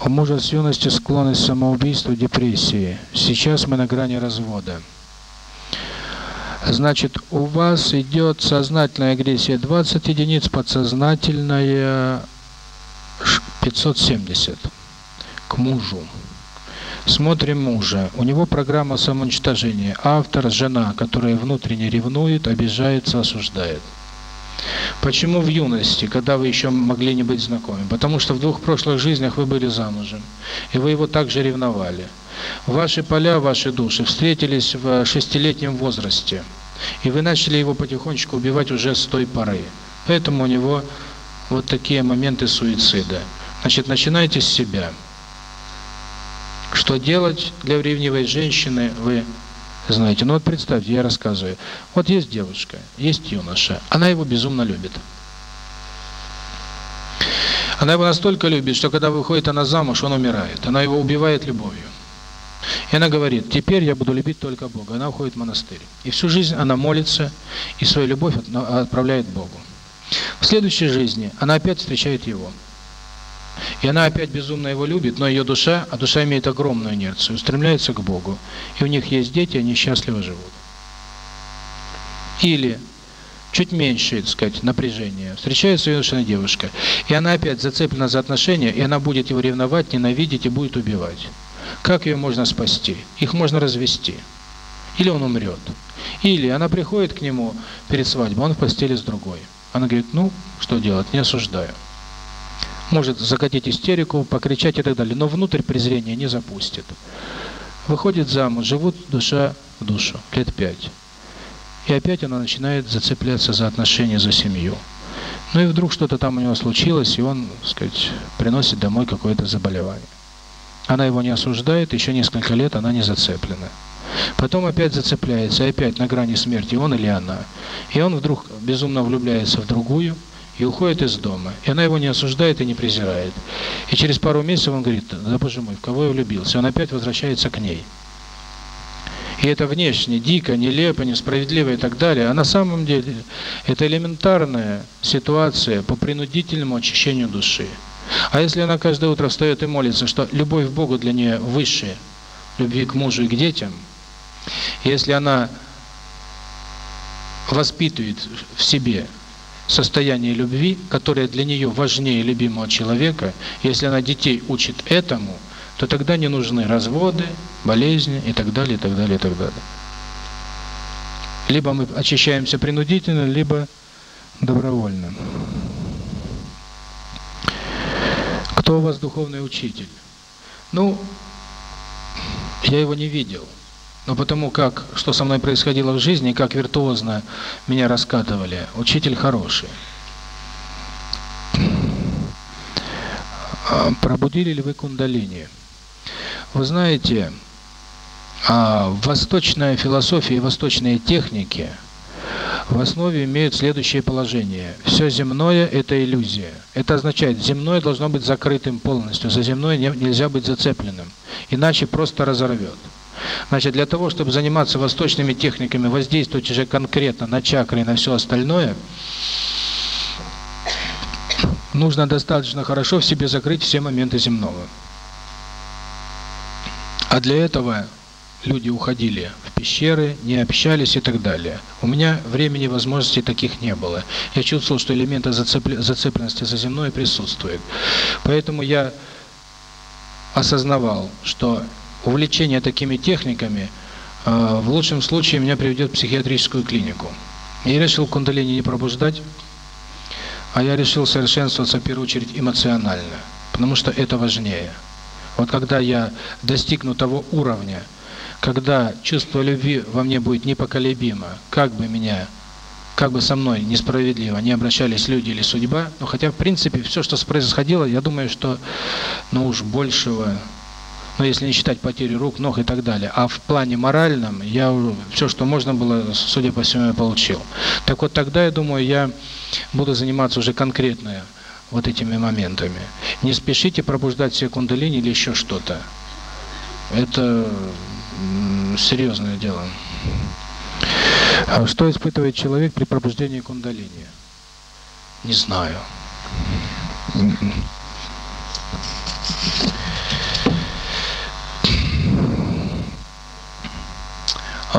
У мужа с юности склонность к самоубийству, депрессии. Сейчас мы на грани развода. Значит, у вас идет сознательная агрессия 20 единиц, подсознательная 570 к мужу. Смотрим мужа. У него программа самоуничтожения. Автор – жена, которая внутренне ревнует, обижается, осуждает. Почему в юности, когда вы еще могли не быть знакомы? Потому что в двух прошлых жизнях вы были замужем, и вы его также ревновали. Ваши поля, ваши души встретились в шестилетнем возрасте, и вы начали его потихонечку убивать уже с той поры. Поэтому у него вот такие моменты суицида. Значит, начинайте с себя. Что делать для ревнивой женщины, вы знаете. Ну вот представьте, я рассказываю. Вот есть девушка, есть юноша, она его безумно любит. Она его настолько любит, что когда выходит она замуж, он умирает. Она его убивает любовью. И она говорит, теперь я буду любить только Бога. Она уходит в монастырь. И всю жизнь она молится и свою любовь отправляет Богу. В следующей жизни она опять встречает его. И она опять безумно его любит, но ее душа, а душа имеет огромную инерцию, устремляется к Богу. И у них есть дети, они счастливо живут. Или чуть меньше, так сказать, напряжение. Встречается юношная девушка, и она опять зацеплена за отношения, и она будет его ревновать, ненавидеть и будет убивать. Как ее можно спасти? Их можно развести. Или он умрет. Или она приходит к нему перед свадьбой, он в постели с другой. Она говорит, ну, что делать, не осуждаю может закатить истерику, покричать и так далее, но внутрь презрения не запустит. Выходит замуж, живут душа в душу, лет пять. И опять она начинает зацепляться за отношения, за семью. Ну и вдруг что-то там у него случилось, и он, так сказать, приносит домой какое-то заболевание. Она его не осуждает, еще несколько лет она не зацеплена. Потом опять зацепляется, опять на грани смерти, он или она. И он вдруг безумно влюбляется в другую, и уходит из дома. И она его не осуждает и не презирает. И через пару месяцев он говорит, да боже мой, в кого я влюбился? Он опять возвращается к ней. И это внешне дико, нелепо, несправедливо и так далее. А на самом деле это элементарная ситуация по принудительному очищению души. А если она каждое утро встает и молится, что любовь к Богу для нее выше любви к мужу и к детям, если она воспитывает в себе состояние любви, которое для нее важнее любимого человека, если она детей учит этому, то тогда не нужны разводы, болезни и так далее, и так далее, и так далее. Либо мы очищаемся принудительно, либо добровольно. Кто у вас духовный учитель? Ну, я его не видел. Но потому как, что со мной происходило в жизни, как виртуозно меня раскатывали, учитель хороший. А, пробудили ли вы кундалини? Вы знаете, а, восточная философия и восточные техники в основе имеют следующее положение. Все земное – это иллюзия. Это означает, земное должно быть закрытым полностью, за земное нельзя быть зацепленным, иначе просто разорвет. Значит, для того, чтобы заниматься восточными техниками, воздействовать уже конкретно на чакры и на все остальное, нужно достаточно хорошо в себе закрыть все моменты земного. А для этого люди уходили в пещеры, не общались и так далее. У меня времени возможностей таких не было. Я чувствовал, что элементы зацепленности за земное присутствуют. Поэтому я осознавал, что увлечение такими техниками э, в лучшем случае меня приведет в психиатрическую клинику. Я решил кундалини не пробуждать, а я решил совершенствоваться в первую очередь эмоционально, потому что это важнее. Вот когда я достигну того уровня, когда чувство любви во мне будет непоколебимо, как бы меня, как бы со мной несправедливо не обращались люди или судьба, ну хотя в принципе все, что происходило, я думаю, что ну уж большего, ну если не считать потери рук, ног и так далее, а в плане моральном я все, что можно было, судя по всему, я получил. Так вот тогда, я думаю, я буду заниматься уже конкретно вот этими моментами. Не спешите пробуждать себе кундалини или еще что-то. Это серьезное дело. А что испытывает человек при пробуждении кундалини? Не знаю.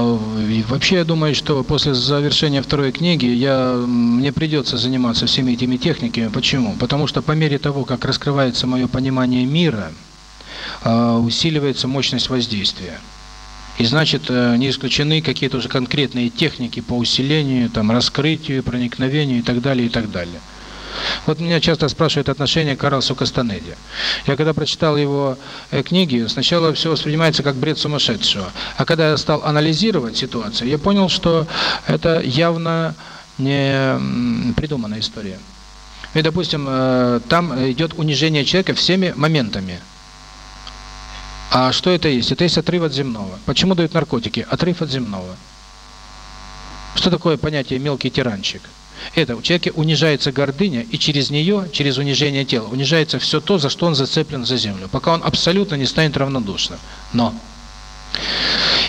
Вообще, я думаю, что после завершения второй книги я мне придется заниматься всеми этими техниками. Почему? Потому что по мере того, как раскрывается мое понимание мира, а, усиливается мощность воздействия. И значит, э, не исключены какие-то уже конкретные техники по усилению, там, раскрытию, проникновению и так далее, и так далее. Вот меня часто спрашивают отношение к Карлсу Кастанеде. Я когда прочитал его э, книги, сначала все воспринимается как бред сумасшедшего. А когда я стал анализировать ситуацию, я понял, что это явно не придуманная история. И, допустим, э, там идет унижение человека всеми моментами. А что это есть? Это есть отрыв от земного. Почему дают наркотики? Отрыв от земного. Что такое понятие мелкий тиранчик? Это у человека унижается гордыня, и через нее, через унижение тела, унижается все то, за что он зацеплен за землю, пока он абсолютно не станет равнодушным. Но,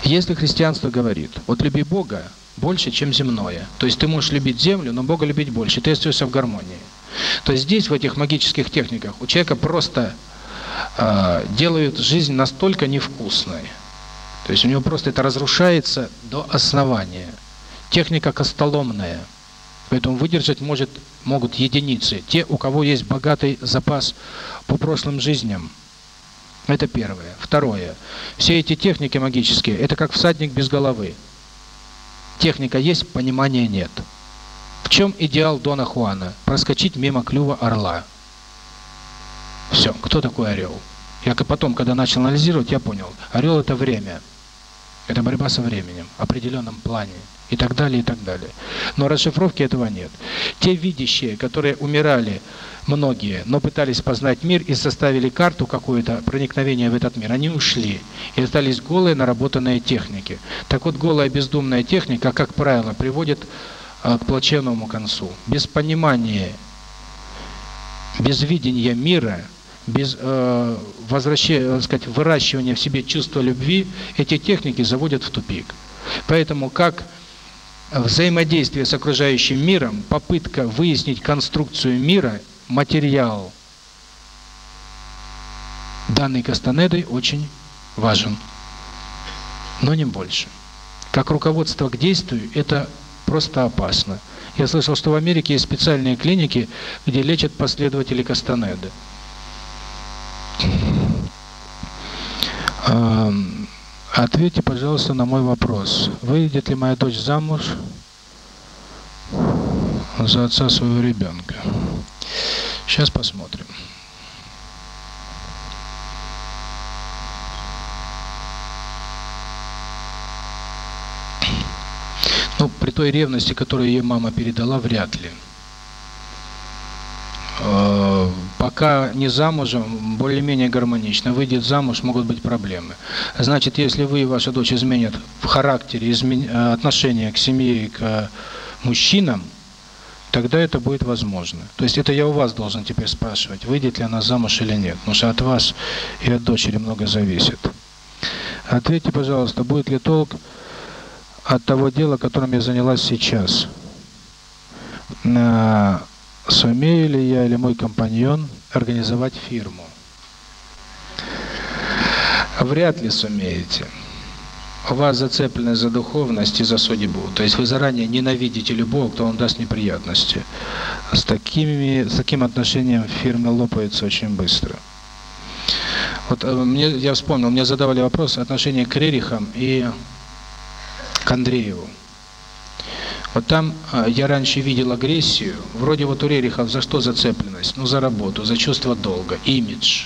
если христианство говорит, вот люби Бога больше, чем земное, то есть ты можешь любить землю, но Бога любить больше, ты остаешься в гармонии, то здесь, в этих магических техниках, у человека просто э, делают жизнь настолько невкусной. То есть у него просто это разрушается до основания. Техника костоломная. Поэтому выдержать может могут единицы. Те, у кого есть богатый запас по прошлым жизням. Это первое. Второе. Все эти техники магические, это как всадник без головы. Техника есть, понимания нет. В чем идеал Дона Хуана? Проскочить мимо клюва орла. Все. Кто такой орел? Я потом, когда начал анализировать, я понял. Орел – это время. Это борьба со временем, в определенном плане. И так далее, и так далее. Но расшифровки этого нет. Те видящие, которые умирали, многие, но пытались познать мир и составили карту какую-то проникновения в этот мир, они ушли. И остались голые наработанные техники. Так вот, голая бездумная техника, как правило, приводит а, к плачевному концу. Без понимания, без видения мира – без э, возвращения, сказать, выращивания в себе чувства любви, эти техники заводят в тупик. Поэтому как взаимодействие с окружающим миром, попытка выяснить конструкцию мира, материал данной Кастанедой очень важен, но не больше. Как руководство к действию это просто опасно. Я слышал, что в Америке есть специальные клиники, где лечат последователей Кастанеды. Ответьте, пожалуйста, на мой вопрос. Выйдет ли моя дочь замуж за отца своего ребенка? Сейчас посмотрим. Ну, при той ревности, которую ей мама передала, вряд ли. Э, пока не замужем, более-менее гармонично. Выйдет замуж, могут быть проблемы. Значит, если вы и ваша дочь изменят в характере, измен... Э, отношение к семье и к мужчинам, тогда это будет возможно. То есть это я у вас должен теперь спрашивать, выйдет ли она замуж или нет. Потому что от вас и от дочери много зависит. Ответьте, пожалуйста, будет ли толк от того дела, которым я занялась сейчас? Сумею ли я или мой компаньон организовать фирму? Вряд ли сумеете. Вас зацепленность за духовность и за судьбу. То есть вы заранее ненавидите любого, кто вам даст неприятности. С, такими, с таким отношением фирмы лопаются очень быстро. Вот э, мне, я вспомнил, мне задавали вопрос отношения к Рерихам и к Андрееву. Вот там э, я раньше видел агрессию, вроде вот у Рерихов за что зацепленность? Ну, за работу, за чувство долга, имидж.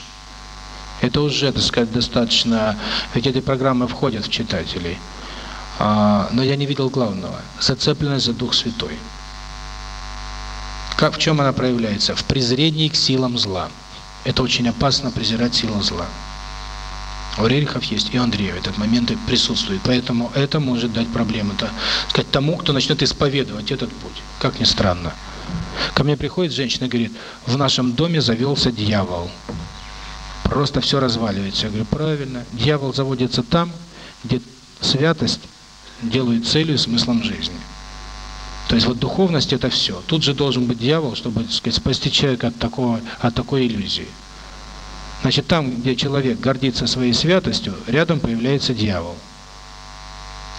Это уже, так сказать, достаточно, ведь эти программы входят в читателей. А, но я не видел главного – зацепленность за Дух Святой. Как, в чем она проявляется? В презрении к силам зла. Это очень опасно презирать силу зла. У Рерихов есть, и у Андрея этот момент присутствует. Поэтому это может дать проблемы -то, сказать, тому, кто начнет исповедовать этот путь. Как ни странно. Ко мне приходит женщина и говорит, в нашем доме завелся дьявол. Просто все разваливается. Я говорю, правильно. Дьявол заводится там, где святость делают целью и смыслом жизни. То есть вот духовность это все. Тут же должен быть дьявол, чтобы, сказать, спасти человека от такого от такой иллюзии. Значит, там, где человек гордится своей святостью, рядом появляется дьявол.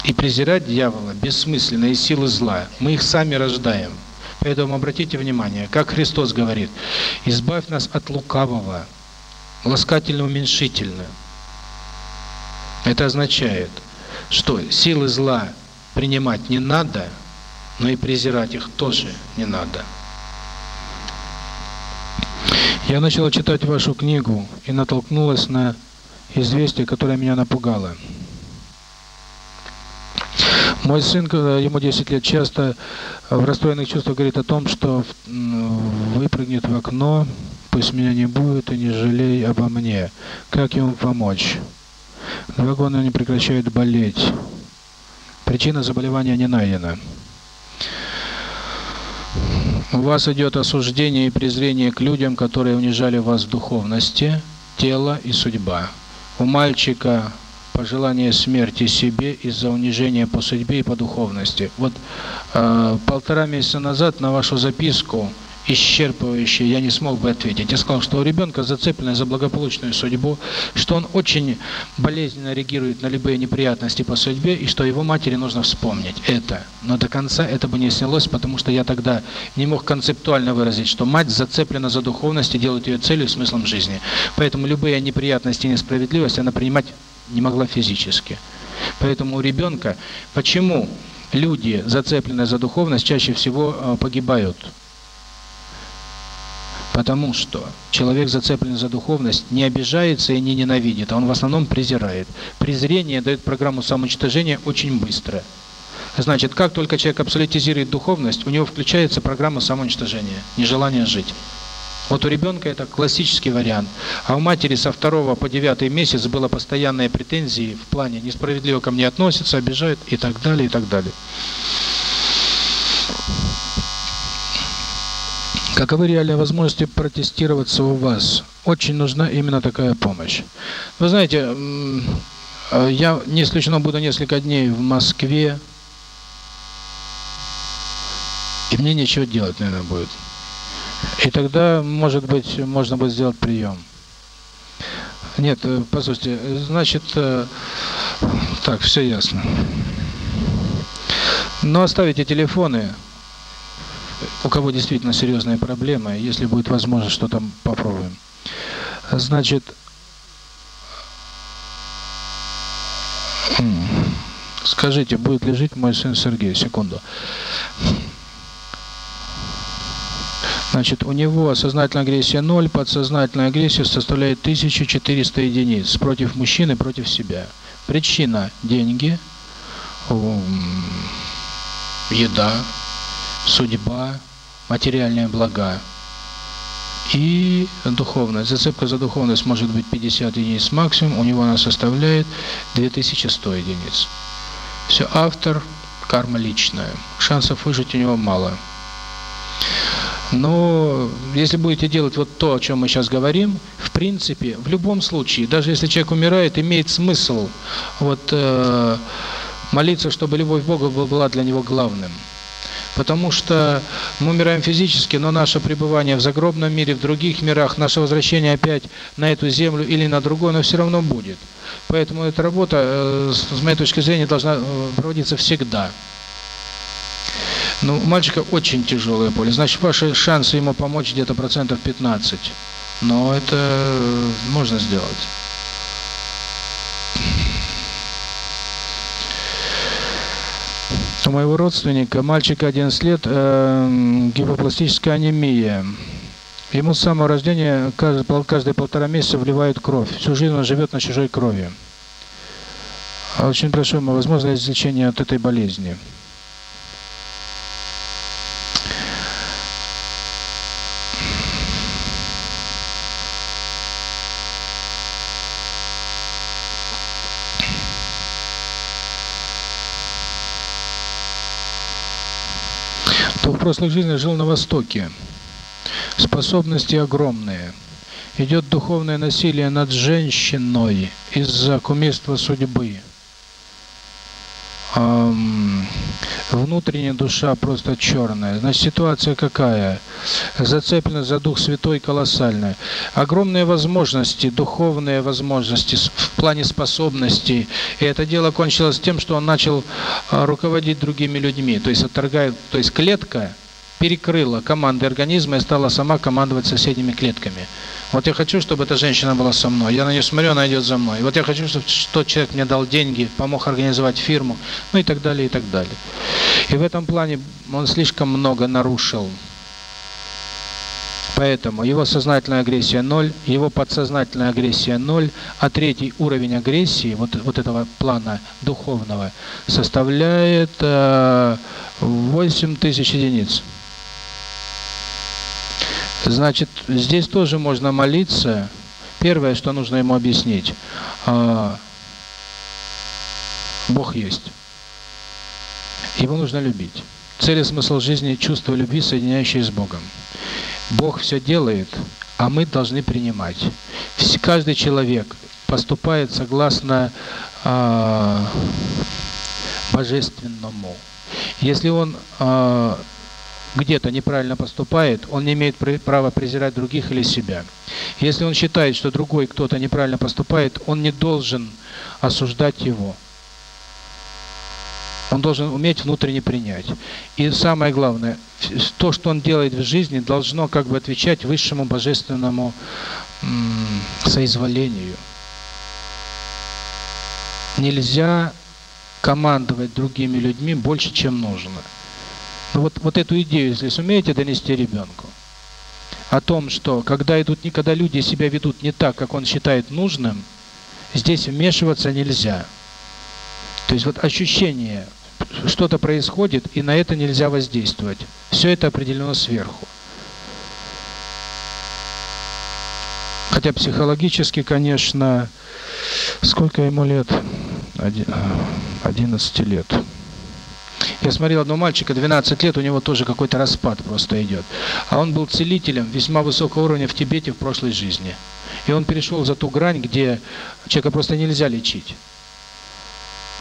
И презирать дьявола бессмысленно из силы зла. Мы их сами рождаем. Поэтому обратите внимание, как Христос говорит: "Избавь нас от лукавого" ласкательно-уменьшительно. Это означает, что силы зла принимать не надо, но и презирать их тоже не надо. Я начала читать вашу книгу и натолкнулась на известие, которое меня напугало. Мой сын, ему 10 лет, часто в расстроенных чувствах говорит о том, что выпрыгнет в окно, Пусть меня не будет и не жалей обо мне. Как ему помочь? Два года не прекращает болеть. Причина заболевания не найдена. У вас идет осуждение и презрение к людям, которые унижали вас в духовности, тело и судьба. У мальчика пожелание смерти себе из-за унижения по судьбе и по духовности. Вот э, полтора месяца назад на вашу записку исчерпывающе я не смог бы ответить. Я сказал, что у ребенка зацепленность за благополучную судьбу, что он очень болезненно реагирует на любые неприятности по судьбе, и что его матери нужно вспомнить это. Но до конца это бы не снялось, потому что я тогда не мог концептуально выразить, что мать зацеплена за духовность и делает ее целью и смыслом жизни. Поэтому любые неприятности и несправедливость она принимать не могла физически. Поэтому у ребенка, почему люди, зацепленные за духовность, чаще всего э, погибают? Потому что человек, зацеплен за духовность, не обижается и не ненавидит, а он в основном презирает. Презрение дает программу самоуничтожения очень быстро. Значит, как только человек абсолютизирует духовность, у него включается программа самоуничтожения, нежелание жить. Вот у ребенка это классический вариант. А у матери со второго по девятый месяц было постоянные претензии в плане несправедливо ко мне относятся, обижают и так далее, и так далее. Каковы реальные возможности протестироваться у вас? Очень нужна именно такая помощь. Вы знаете, я не исключено буду несколько дней в Москве, и мне нечего делать, наверное, будет. И тогда, может быть, можно будет сделать прием. Нет, э, послушайте, значит, э, так, все ясно. Но оставите телефоны, у кого действительно серьезные проблемы, если будет возможность, что там попробуем. Значит, скажите, будет ли жить мой сын Сергей? Секунду. Значит, у него сознательная агрессия 0, подсознательная агрессия составляет 1400 единиц против мужчины, против себя. Причина – деньги, еда, судьба, материальные блага и духовность. Зацепка за духовность может быть 50 единиц максимум, у него она составляет 2100 единиц. Все, автор, карма личная. Шансов выжить у него мало. Но если будете делать вот то, о чем мы сейчас говорим, в принципе, в любом случае, даже если человек умирает, имеет смысл вот э, молиться, чтобы любовь Бога была для него главным. Потому что мы умираем физически, но наше пребывание в загробном мире, в других мирах, наше возвращение опять на эту землю или на другую, оно все равно будет. Поэтому эта работа, э, с моей точки зрения, должна э, проводиться всегда. Ну, у мальчика очень тяжелое поле, значит, ваши шансы ему помочь где-то процентов 15. Но это э, можно сделать. У моего родственника, мальчика 11 лет, э, гипопластическая анемия. Ему с самого рождения каждые, каждые полтора месяца вливают кровь. Всю жизнь он живет на чужой крови. Очень прошу возможно излечение от этой болезни. Прошлых жизнях жил на Востоке. Способности огромные. Идет духовное насилие над женщиной из-за кумирства судьбы. Эм, внутренняя душа просто черная. Значит, ситуация какая? Зацеплена за Дух Святой колоссальная. Огромные возможности, духовные возможности в плане способностей. И это дело кончилось тем, что он начал а, руководить другими людьми. То есть отторгает, то есть клетка перекрыла команды организма и стала сама командовать соседними клетками. Вот я хочу, чтобы эта женщина была со мной. Я на нее смотрю, она идет за мной. Вот я хочу, чтобы тот человек мне дал деньги, помог организовать фирму, ну и так далее, и так далее. И в этом плане он слишком много нарушил. Поэтому его сознательная агрессия ноль, его подсознательная агрессия ноль, а третий уровень агрессии, вот, вот этого плана духовного, составляет э, 8 тысяч единиц. Значит, здесь тоже можно молиться. Первое, что нужно ему объяснить, а, Бог есть. Его нужно любить. Цель и смысл жизни – чувство любви, соединяющее с Богом. Бог все делает, а мы должны принимать. Каждый человек поступает согласно э, божественному. Если он э, где-то неправильно поступает, он не имеет права презирать других или себя. Если он считает, что другой кто-то неправильно поступает, он не должен осуждать его. Он должен уметь внутренне принять. И самое главное, то, что он делает в жизни, должно как бы отвечать высшему божественному соизволению. Нельзя командовать другими людьми больше, чем нужно. Вот, вот эту идею, если сумеете донести ребенку, о том, что когда идут, когда люди себя ведут не так, как он считает нужным, здесь вмешиваться нельзя. То есть вот ощущение, что-то происходит, и на это нельзя воздействовать. Все это определено сверху. Хотя психологически, конечно, сколько ему лет? 11 лет. Я смотрел одного мальчика, 12 лет, у него тоже какой-то распад просто идет. А он был целителем весьма высокого уровня в Тибете в прошлой жизни. И он перешел за ту грань, где человека просто нельзя лечить.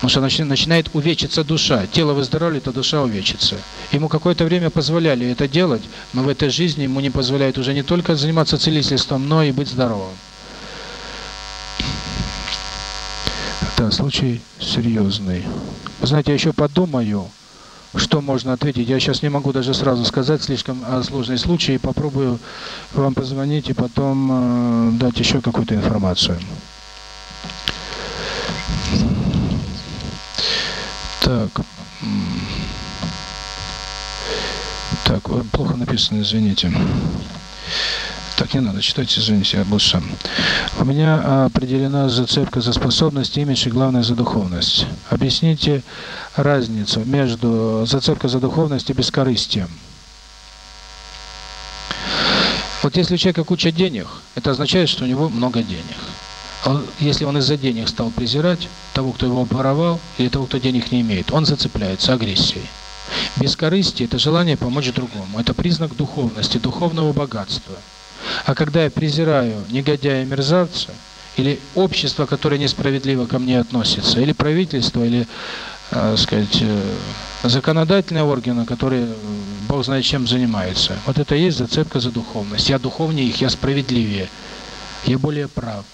Потому что начинает увечиться душа. Тело выздоравливает, а душа увечится. Ему какое-то время позволяли это делать, но в этой жизни ему не позволяет уже не только заниматься целительством, но и быть здоровым. Да, случай серьезный. Вы знаете, я еще подумаю, что можно ответить. Я сейчас не могу даже сразу сказать, слишком а, сложный случай. Попробую вам позвонить и потом э, дать еще какую-то информацию. Так. Так, плохо написано, извините. Так не надо читать, извините, я буду сам. У меня определена зацепка за способность, имидж и главное за духовность. Объясните разницу между зацепкой за духовность и бескорыстием. Вот если у человека куча денег, это означает, что у него много денег. Он, если он из-за денег стал презирать того, кто его воровал, или того, кто денег не имеет, он зацепляется агрессией. Бескорыстие – это желание помочь другому. Это признак духовности, духовного богатства. А когда я презираю негодяя мерзавца, или общество, которое несправедливо ко мне относится, или правительство, или, э, сказать, э, законодательные органы, которые э, Бог знает чем занимаются. Вот это и есть зацепка за духовность. Я духовнее их, я справедливее, я более прав.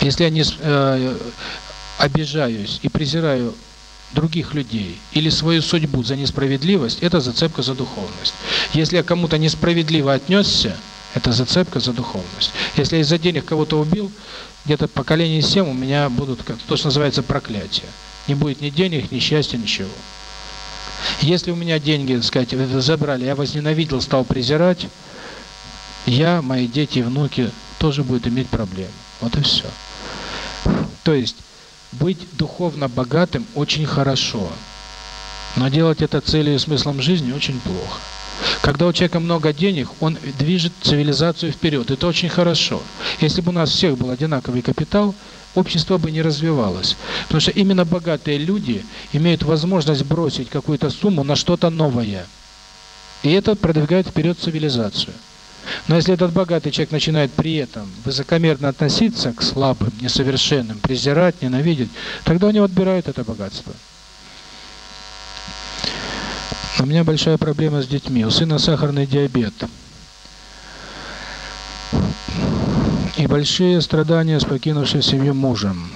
Если я не э, обижаюсь и презираю других людей или свою судьбу за несправедливость, это зацепка за духовность. Если я кому-то несправедливо отнесся, это зацепка за духовность. Если я из-за денег кого-то убил, где-то поколение 7 у меня будут то, что называется проклятие. Не будет ни денег, ни счастья, ничего. Если у меня деньги, так сказать, забрали, я возненавидел, стал презирать, я, мои дети и внуки тоже будут иметь проблемы. Вот и все. То есть быть духовно богатым очень хорошо, но делать это целью и смыслом жизни очень плохо. Когда у человека много денег, он движет цивилизацию вперед. Это очень хорошо. Если бы у нас всех был одинаковый капитал, общество бы не развивалось. Потому что именно богатые люди имеют возможность бросить какую-то сумму на что-то новое. И это продвигает вперед цивилизацию. Но если этот богатый человек начинает при этом высокомерно относиться к слабым, несовершенным, презирать, ненавидеть, тогда у него отбирают это богатство. У меня большая проблема с детьми. У сына сахарный диабет. И большие страдания с покинувшим семью мужем.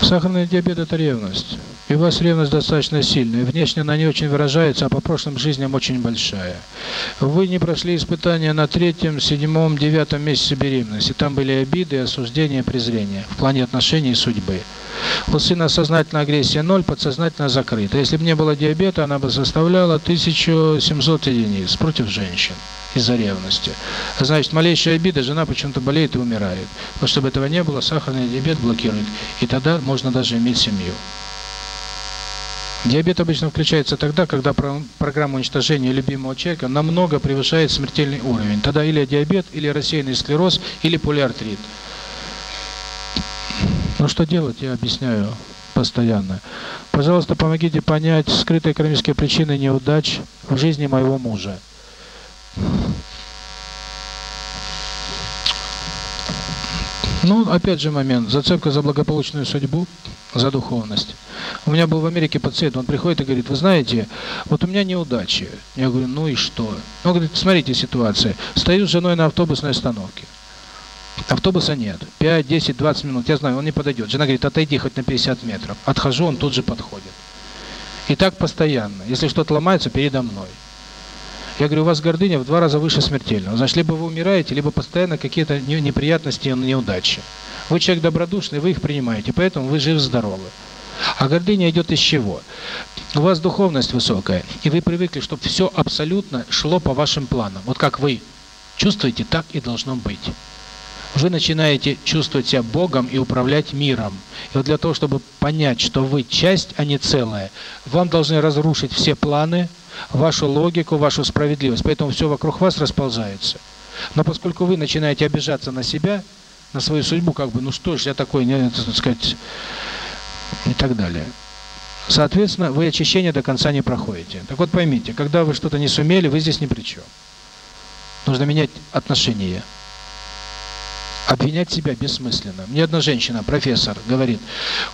Сахарный диабет – это ревность. И у вас ревность достаточно сильная. Внешне она не очень выражается, а по прошлым жизням очень большая. Вы не прошли испытания на третьем, седьмом, девятом месяце беременности. Там были обиды, осуждения, презрения в плане отношений и судьбы. У сына сознательная агрессия ноль, подсознательно закрыта. Если бы не было диабета, она бы составляла 1700 единиц против женщин из-за ревности. Значит, малейшая обида, жена почему-то болеет и умирает. Но чтобы этого не было, сахарный диабет блокирует. И тогда можно даже иметь семью. Диабет обычно включается тогда, когда программа уничтожения любимого человека намного превышает смертельный уровень. Тогда или диабет, или рассеянный склероз, или полиартрит. Ну что делать, я объясняю постоянно. Пожалуйста, помогите понять скрытые экономические причины неудач в жизни моего мужа. Ну, опять же момент, зацепка за благополучную судьбу, за духовность. У меня был в Америке пациент, он приходит и говорит, вы знаете, вот у меня неудачи. Я говорю, ну и что? Он говорит, смотрите ситуация, стою с женой на автобусной остановке. Автобуса нет. 5, 10, 20 минут. Я знаю, он не подойдет. Жена говорит, отойди хоть на 50 метров. Отхожу, он тут же подходит. И так постоянно. Если что-то ломается, передо мной. Я говорю, у вас гордыня в два раза выше смертельного. Значит, либо вы умираете, либо постоянно какие-то неприятности и неудачи. Вы человек добродушный, вы их принимаете, поэтому вы живы-здоровы. А гордыня идет из чего? У вас духовность высокая, и вы привыкли, чтобы все абсолютно шло по вашим планам. Вот как вы чувствуете, так и должно быть вы начинаете чувствовать себя Богом и управлять миром. И вот для того, чтобы понять, что вы часть, а не целая, вам должны разрушить все планы, вашу логику, вашу справедливость. Поэтому все вокруг вас расползается. Но поскольку вы начинаете обижаться на себя, на свою судьбу, как бы, ну что ж я такой, не, так сказать, и так далее. Соответственно, вы очищение до конца не проходите. Так вот поймите, когда вы что-то не сумели, вы здесь ни при чем. Нужно менять отношения. Обвинять себя бессмысленно. Мне одна женщина, профессор, говорит,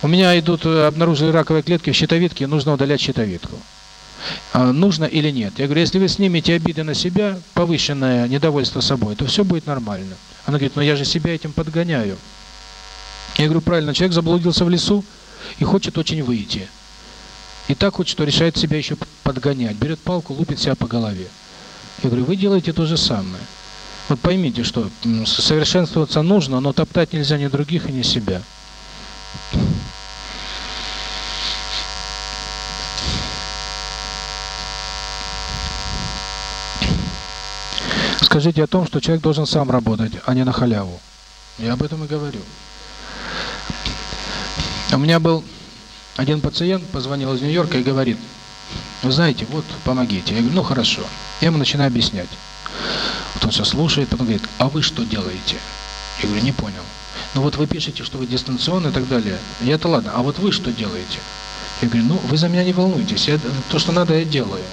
у меня идут, э, обнаружили раковые клетки в щитовидке, нужно удалять щитовидку. А, нужно или нет? Я говорю, если вы снимете обиды на себя, повышенное недовольство собой, то все будет нормально. Она говорит, но я же себя этим подгоняю. Я говорю, правильно, человек заблудился в лесу и хочет очень выйти. И так хочет, что решает себя еще подгонять. Берет палку, лупит себя по голове. Я говорю, вы делаете то же самое. Вот поймите, что совершенствоваться нужно, но топтать нельзя ни других и ни себя. Скажите о том, что человек должен сам работать, а не на халяву. Я об этом и говорю. У меня был один пациент, позвонил из Нью-Йорка и говорит, вы знаете, вот помогите. Я говорю, ну хорошо. Я ему начинаю объяснять. Он все слушает, потом говорит, а вы что делаете? Я говорю, не понял. Ну вот вы пишете, что вы дистанционно и так далее. Я-то ладно, а вот вы что делаете? Я говорю, ну вы за меня не волнуйтесь, я, то, что надо, я делаю.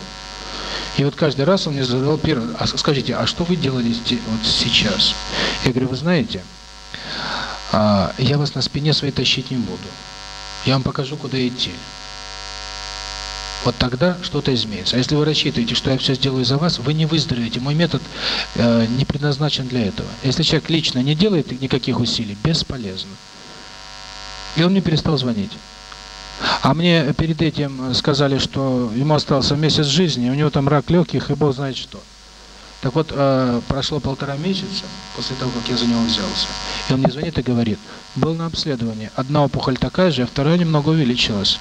И вот каждый раз он мне задавал первый, а скажите, а что вы делали вот сейчас? Я говорю, вы знаете, а, я вас на спине своей тащить не буду. Я вам покажу, куда идти. Вот тогда что-то изменится. А если вы рассчитываете, что я все сделаю за вас, вы не выздоровеете. Мой метод э, не предназначен для этого. Если человек лично не делает никаких усилий, бесполезно. И он мне перестал звонить. А мне перед этим сказали, что ему остался месяц жизни, у него там рак легких, и Бог знает что. Так вот, э, прошло полтора месяца после того, как я за него взялся. И он мне звонит и говорит, был на обследовании, одна опухоль такая же, а вторая немного увеличилась.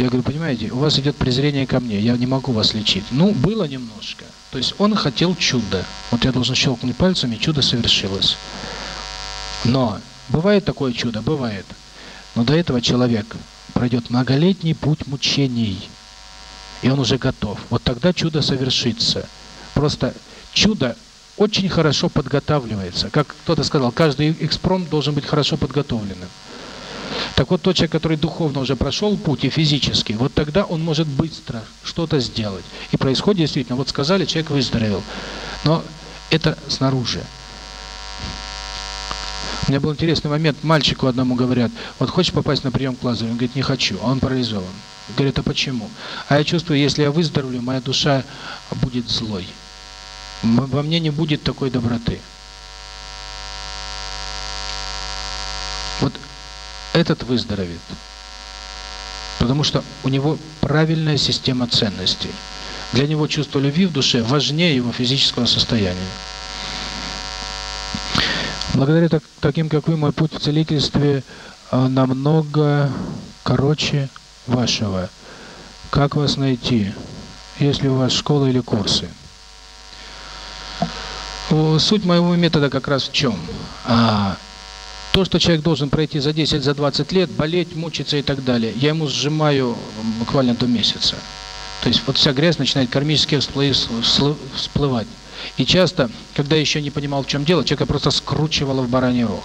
Я говорю, понимаете, у вас идет презрение ко мне, я не могу вас лечить. Ну, было немножко. То есть он хотел чуда. Вот я должен щелкнуть пальцами, чудо совершилось. Но бывает такое чудо, бывает. Но до этого человек пройдет многолетний путь мучений. И он уже готов. Вот тогда чудо совершится. Просто чудо очень хорошо подготавливается. Как кто-то сказал, каждый экспромт должен быть хорошо подготовленным. Так вот, тот человек, который духовно уже прошел путь и физически, вот тогда он может быстро что-то сделать. И происходит действительно, вот сказали, человек выздоровел. Но это снаружи. У меня был интересный момент, мальчику одному говорят, вот хочешь попасть на прием к Лазарю? Он говорит, не хочу, а он парализован. Говорит, а почему? А я чувствую, если я выздоровлю, моя душа будет злой. Во мне не будет такой доброты. Этот выздоровеет. Потому что у него правильная система ценностей. Для него чувство любви в душе важнее его физического состояния. Благодаря так, таким, как вы, мой путь в целительстве э, намного короче вашего. Как вас найти? Есть ли у вас школа или курсы? Суть моего метода как раз в чем? То, что человек должен пройти за 10, за 20 лет, болеть, мучиться и так далее, я ему сжимаю буквально до месяца. То есть вот вся грязь начинает кармически всплывать. И часто, когда еще не понимал, в чем дело, человека просто скручивало в бараний рог.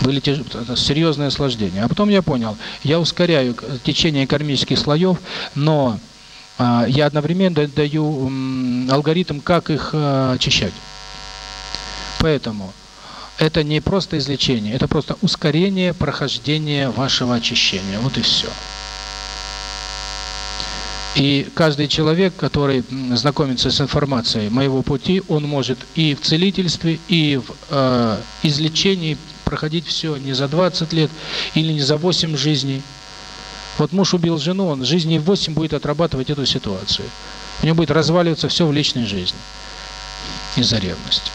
Были те, серьезные осложнения. А потом я понял, я ускоряю течение кармических слоев, но а, я одновременно даю м, алгоритм, как их а, очищать. Поэтому это не просто излечение, это просто ускорение прохождения вашего очищения. Вот и все. И каждый человек, который знакомится с информацией моего пути, он может и в целительстве, и в э, излечении проходить все не за 20 лет или не за 8 жизней. Вот муж убил жену, он жизни 8 будет отрабатывать эту ситуацию. У него будет разваливаться все в личной жизни из-за ревности.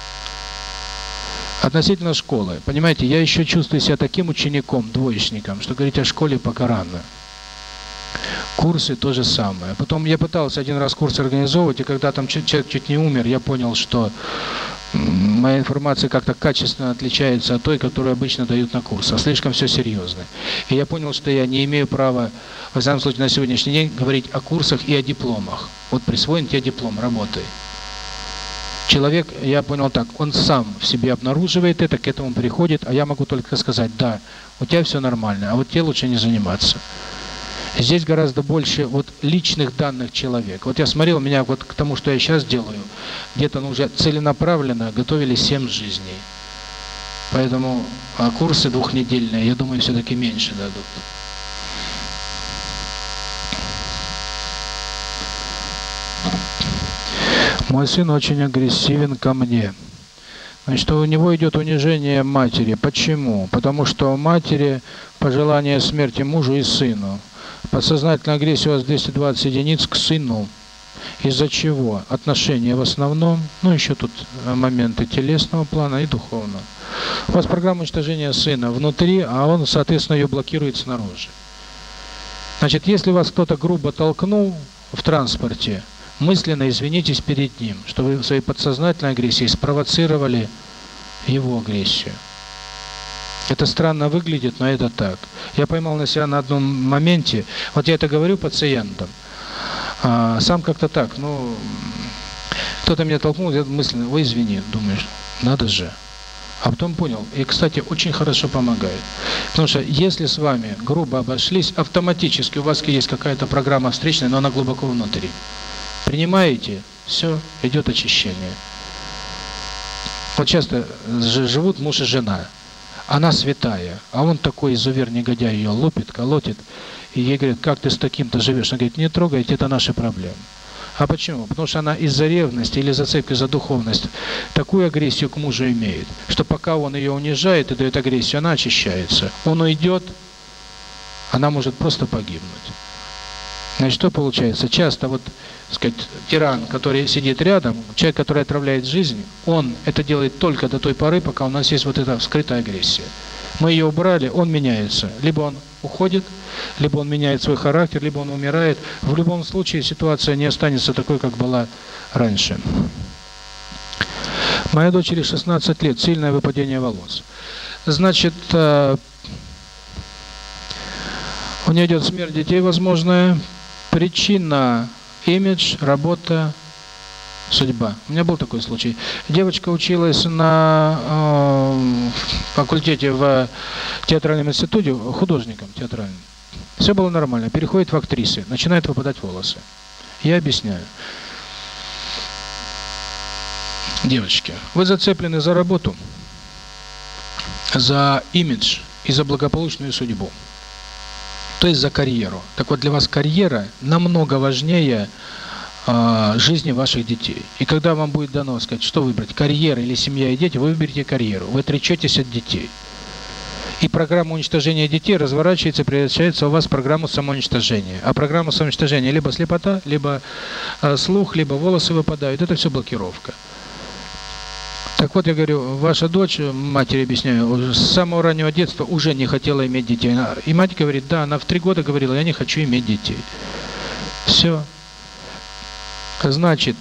Относительно школы. Понимаете, я еще чувствую себя таким учеником, двоечником, что говорить о школе пока рано. Курсы то же самое. Потом я пытался один раз курс организовывать, и когда там человек чуть не умер, я понял, что моя информация как-то качественно отличается от той, которую обычно дают на курсах. Слишком все серьезно. И я понял, что я не имею права, в самом случае, на сегодняшний день говорить о курсах и о дипломах. Вот присвоен тебе диплом, работай. Человек, я понял так, он сам в себе обнаруживает это, к этому приходит, а я могу только сказать, да, у тебя все нормально, а вот тебе лучше не заниматься. Здесь гораздо больше вот личных данных человека. Вот я смотрел, меня вот к тому, что я сейчас делаю, где-то ну, уже целенаправленно готовили 7 жизней. Поэтому а курсы двухнедельные, я думаю, все-таки меньше дадут. Мой сын очень агрессивен ко мне. Значит, у него идет унижение матери. Почему? Потому что у матери пожелание смерти мужу и сыну. Подсознательная агрессия у вас 220 единиц к сыну. Из-за чего? Отношения в основном, ну еще тут моменты телесного плана и духовного. У вас программа уничтожения сына внутри, а он, соответственно, ее блокирует снаружи. Значит, если вас кто-то грубо толкнул в транспорте, мысленно извинитесь перед ним, что вы своей подсознательной агрессией спровоцировали его агрессию. Это странно выглядит, но это так. Я поймал на себя на одном моменте, вот я это говорю пациентам, а, сам как-то так, ну, Кто-то меня толкнул, я мысленно, ой, извини, думаешь, надо же. А потом понял, и, кстати, очень хорошо помогает. Потому что если с вами грубо обошлись, автоматически у вас есть какая-то программа встречная, но она глубоко внутри. Принимаете, все, идет очищение. Вот часто живут муж и жена. Она святая, а он такой изувер, негодяй, ее лупит, колотит. И ей говорят, как ты с таким-то живешь? Она говорит, не трогайте, это наши проблемы. А почему? Потому что она из-за ревности или зацепки за духовность такую агрессию к мужу имеет, что пока он ее унижает и дает агрессию, она очищается. Он уйдет, она может просто погибнуть. Значит, что получается? Часто вот, сказать, тиран, который сидит рядом, человек, который отравляет жизнь, он это делает только до той поры, пока у нас есть вот эта скрытая агрессия. Мы ее убрали, он меняется. Либо он уходит, либо он меняет свой характер, либо он умирает. В любом случае ситуация не останется такой, как была раньше. Моя дочери 16 лет, сильное выпадение волос. Значит, э, у нее идет смерть детей возможная. Причина – имидж, работа, судьба. У меня был такой случай. Девочка училась на э, факультете в театральном институте, художником театральным. Все было нормально. Переходит в актрисы, начинает выпадать волосы. Я объясняю. Девочки, вы зацеплены за работу, за имидж и за благополучную судьбу. То есть за карьеру. Так вот, для вас карьера намного важнее э, жизни ваших детей. И когда вам будет дано сказать, что выбрать, карьера или семья и дети, вы выберете карьеру. Вы отречетесь от детей. И программа уничтожения детей разворачивается, превращается у вас в программу самоуничтожения. А программа самоуничтожения либо слепота, либо э, слух, либо волосы выпадают. Это все блокировка. Так вот, я говорю, ваша дочь, матери объясняю, с самого раннего детства уже не хотела иметь детей. И мать говорит, да, она в три года говорила, я не хочу иметь детей. Все. Значит,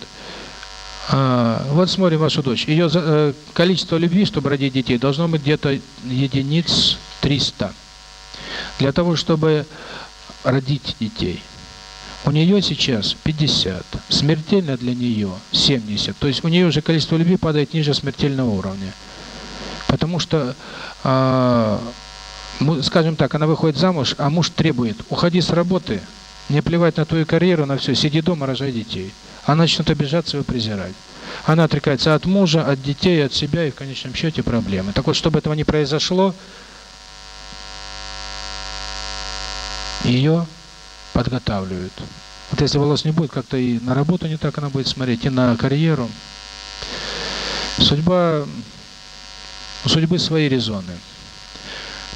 а, вот смотрим вашу дочь. Ее э, количество любви, чтобы родить детей, должно быть где-то единиц 300. Для того, чтобы родить детей. У нее сейчас 50. Смертельно для нее 70. То есть у нее уже количество любви падает ниже смертельного уровня. Потому что, э, скажем так, она выходит замуж, а муж требует, уходи с работы, не плевать на твою карьеру, на все, сиди дома, рожай детей. Она начнет обижаться и презирать. Она отрекается от мужа, от детей, от себя и в конечном счете проблемы. Так вот, чтобы этого не произошло, ее подготавливают. Вот если волос не будет, как-то и на работу не так она будет смотреть, и на карьеру. Судьба, у судьбы свои резоны.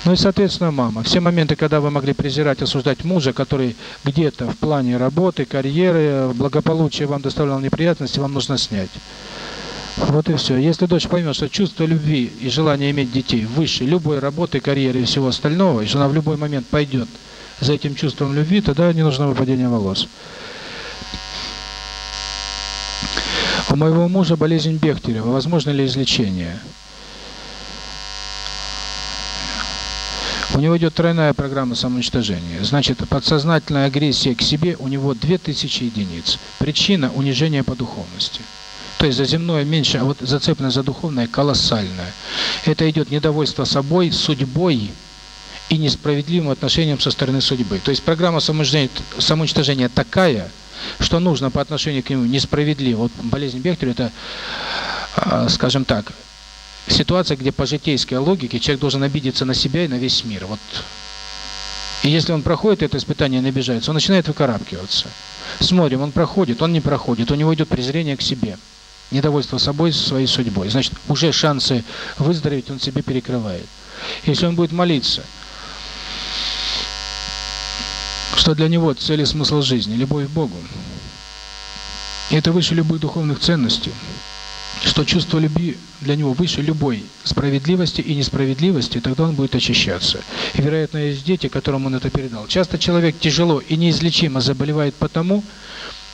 Ну и, соответственно, мама. Все моменты, когда вы могли презирать, осуждать мужа, который где-то в плане работы, карьеры, благополучия вам доставлял неприятности, вам нужно снять. Вот и все. Если дочь поймет, что чувство любви и желание иметь детей выше любой работы, карьеры и всего остального, и что она в любой момент пойдет за этим чувством любви, тогда не нужно выпадение волос. У моего мужа болезнь Бехтерева. Возможно ли излечение? У него идет тройная программа самоуничтожения. Значит, подсознательная агрессия к себе у него 2000 единиц. Причина – унижение по духовности. То есть за земное меньше, а вот зацепленность за духовное колоссальное. Это идет недовольство собой, судьбой и несправедливым отношением со стороны судьбы. То есть программа самоуничтожения, самоуничтожения такая, что нужно по отношению к нему несправедливо. Вот болезнь Бехтеря – это, а, скажем так, ситуация, где по житейской логике человек должен обидеться на себя и на весь мир. Вот. И если он проходит это испытание, не обижается, он начинает выкарабкиваться. Смотрим, он проходит, он не проходит, у него идет презрение к себе, недовольство собой, своей судьбой. Значит, уже шансы выздороветь он себе перекрывает. Если он будет молиться, что для него цель и смысл жизни, любовь к Богу, и это выше любых духовных ценностей, что чувство любви для него выше любой справедливости и несправедливости, тогда он будет очищаться. И, вероятно, есть дети, которым он это передал. Часто человек тяжело и неизлечимо заболевает потому,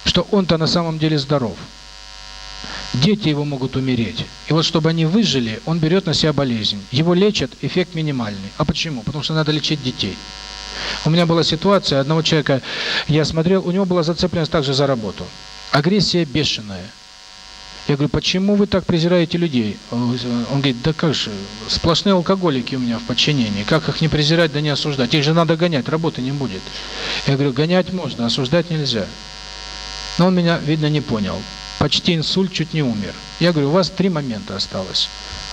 что он-то на самом деле здоров. Дети его могут умереть. И вот чтобы они выжили, он берет на себя болезнь. Его лечат, эффект минимальный. А почему? Потому что надо лечить детей. У меня была ситуация, одного человека я смотрел, у него была зацепленность также за работу. Агрессия бешеная. Я говорю, почему вы так презираете людей? Он говорит, да как же, сплошные алкоголики у меня в подчинении. Как их не презирать, да не осуждать? Их же надо гонять, работы не будет. Я говорю, гонять можно, осуждать нельзя. Но он меня, видно, не понял. Почти инсульт, чуть не умер. Я говорю, у вас три момента осталось.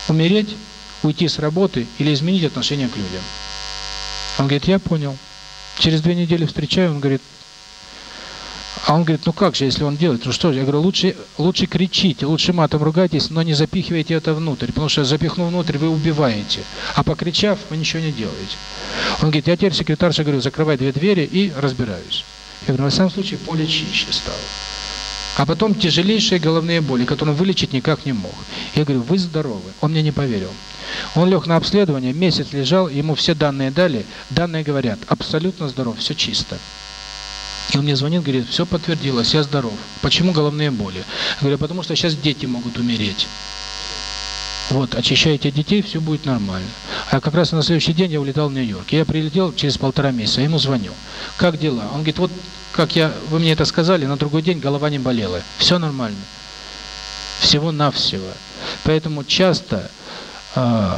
Умереть, уйти с работы или изменить отношение к людям. Он говорит, я понял. Через две недели встречаю, он говорит, а он говорит, ну как же, если он делает, ну что же, я говорю, лучше, лучше кричите, лучше матом ругайтесь, но не запихивайте это внутрь, потому что запихнув внутрь, вы убиваете, а покричав, вы ничего не делаете. Он говорит, я теперь секретарша говорю, закрывай две двери и разбираюсь. Я говорю, во всяком случае, поле чище стало. А потом тяжелейшие головные боли, которые он вылечить никак не мог. Я говорю, вы здоровы. Он мне не поверил. Он лег на обследование, месяц лежал, ему все данные дали, данные говорят, абсолютно здоров, все чисто. И он мне звонит, говорит, все подтвердилось, я здоров. Почему головные боли? Я говорю, потому что сейчас дети могут умереть. Вот, очищайте детей, все будет нормально. А как раз на следующий день я улетал в Нью-Йорк. Я прилетел через полтора месяца, ему звоню. Как дела? Он говорит, вот как я, вы мне это сказали, на другой день голова не болела. Все нормально. Всего-навсего. Поэтому часто э,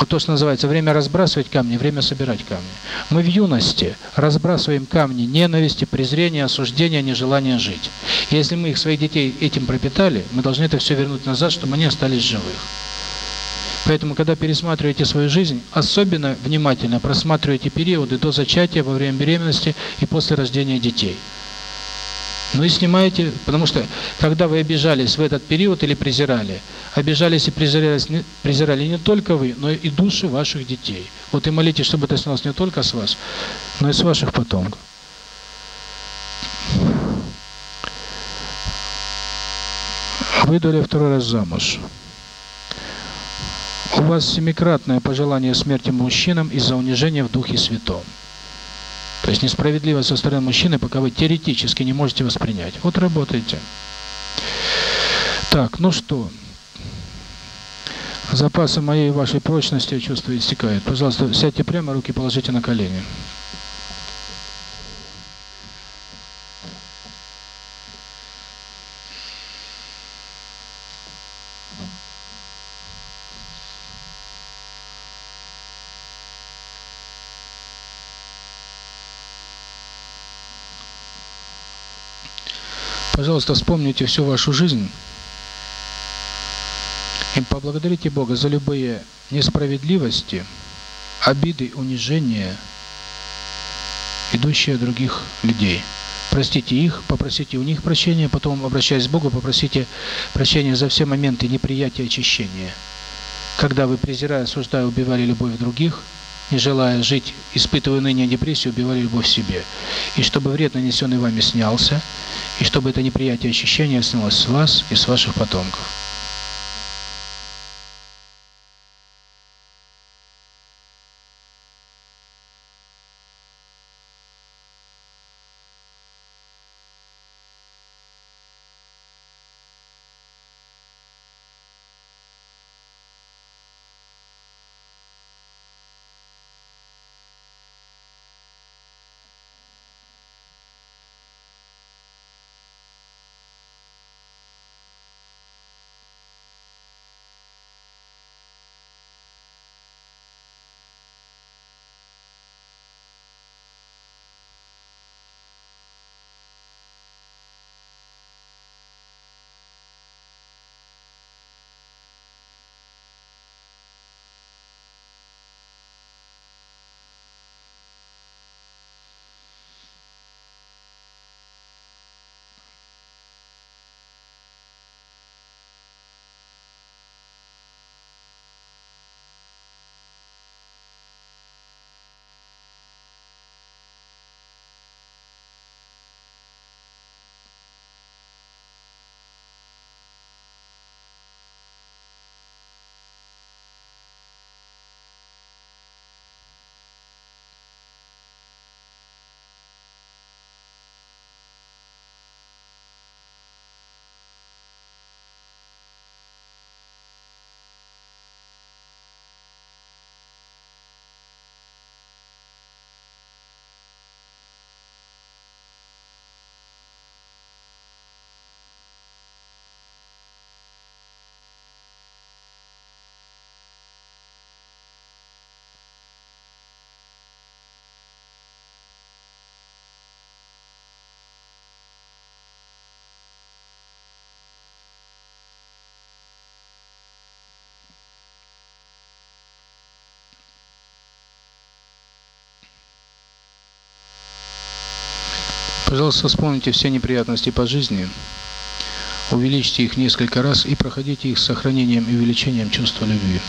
вот то, что называется время разбрасывать камни, время собирать камни. Мы в юности разбрасываем камни ненависти, презрения, осуждения, нежелания жить. Если мы их, своих детей этим пропитали, мы должны это все вернуть назад, чтобы они остались живых. Поэтому, когда пересматриваете свою жизнь, особенно внимательно просматривайте периоды до зачатия, во время беременности и после рождения детей. Ну и снимаете, потому что когда вы обижались в этот период или презирали, обижались и презирались, презирали не только вы, но и души ваших детей. Вот и молитесь, чтобы это снялось не только с вас, но и с ваших потомков. Выдали второй раз замуж. У вас семикратное пожелание смерти мужчинам из-за унижения в Духе Святом. То есть несправедливость со стороны мужчины, пока вы теоретически не можете воспринять. Вот работайте. Так, ну что? Запасы моей и вашей прочности, я чувствую, истекают. Пожалуйста, сядьте прямо, руки положите на колени. Пожалуйста, вспомните всю вашу жизнь и поблагодарите Бога за любые несправедливости, обиды, унижения, идущие от других людей. Простите их, попросите у них прощения, потом, обращаясь к Богу, попросите прощения за все моменты неприятия очищения. Когда вы, презирая, осуждая, убивали любовь других, не желая жить, испытывая ныне депрессию, убивали любовь в себе. И чтобы вред, нанесенный вами, снялся, и чтобы это неприятие ощущения снялось с вас и с ваших потомков. Пожалуйста, вспомните все неприятности по жизни, увеличьте их несколько раз и проходите их с сохранением и увеличением чувства любви.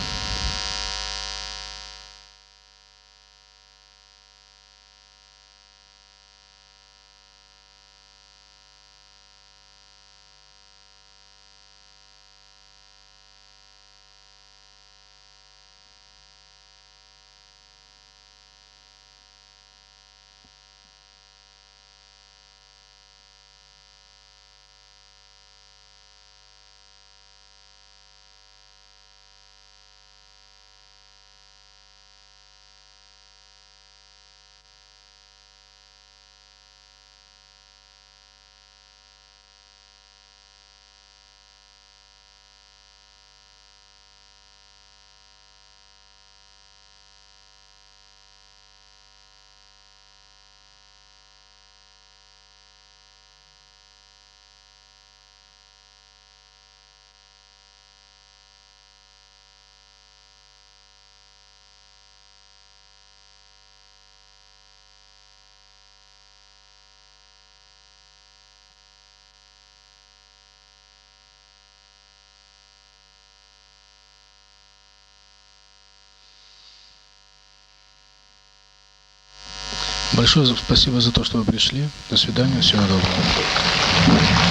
Большое спасибо за то, что вы пришли. До свидания. Всего доброго.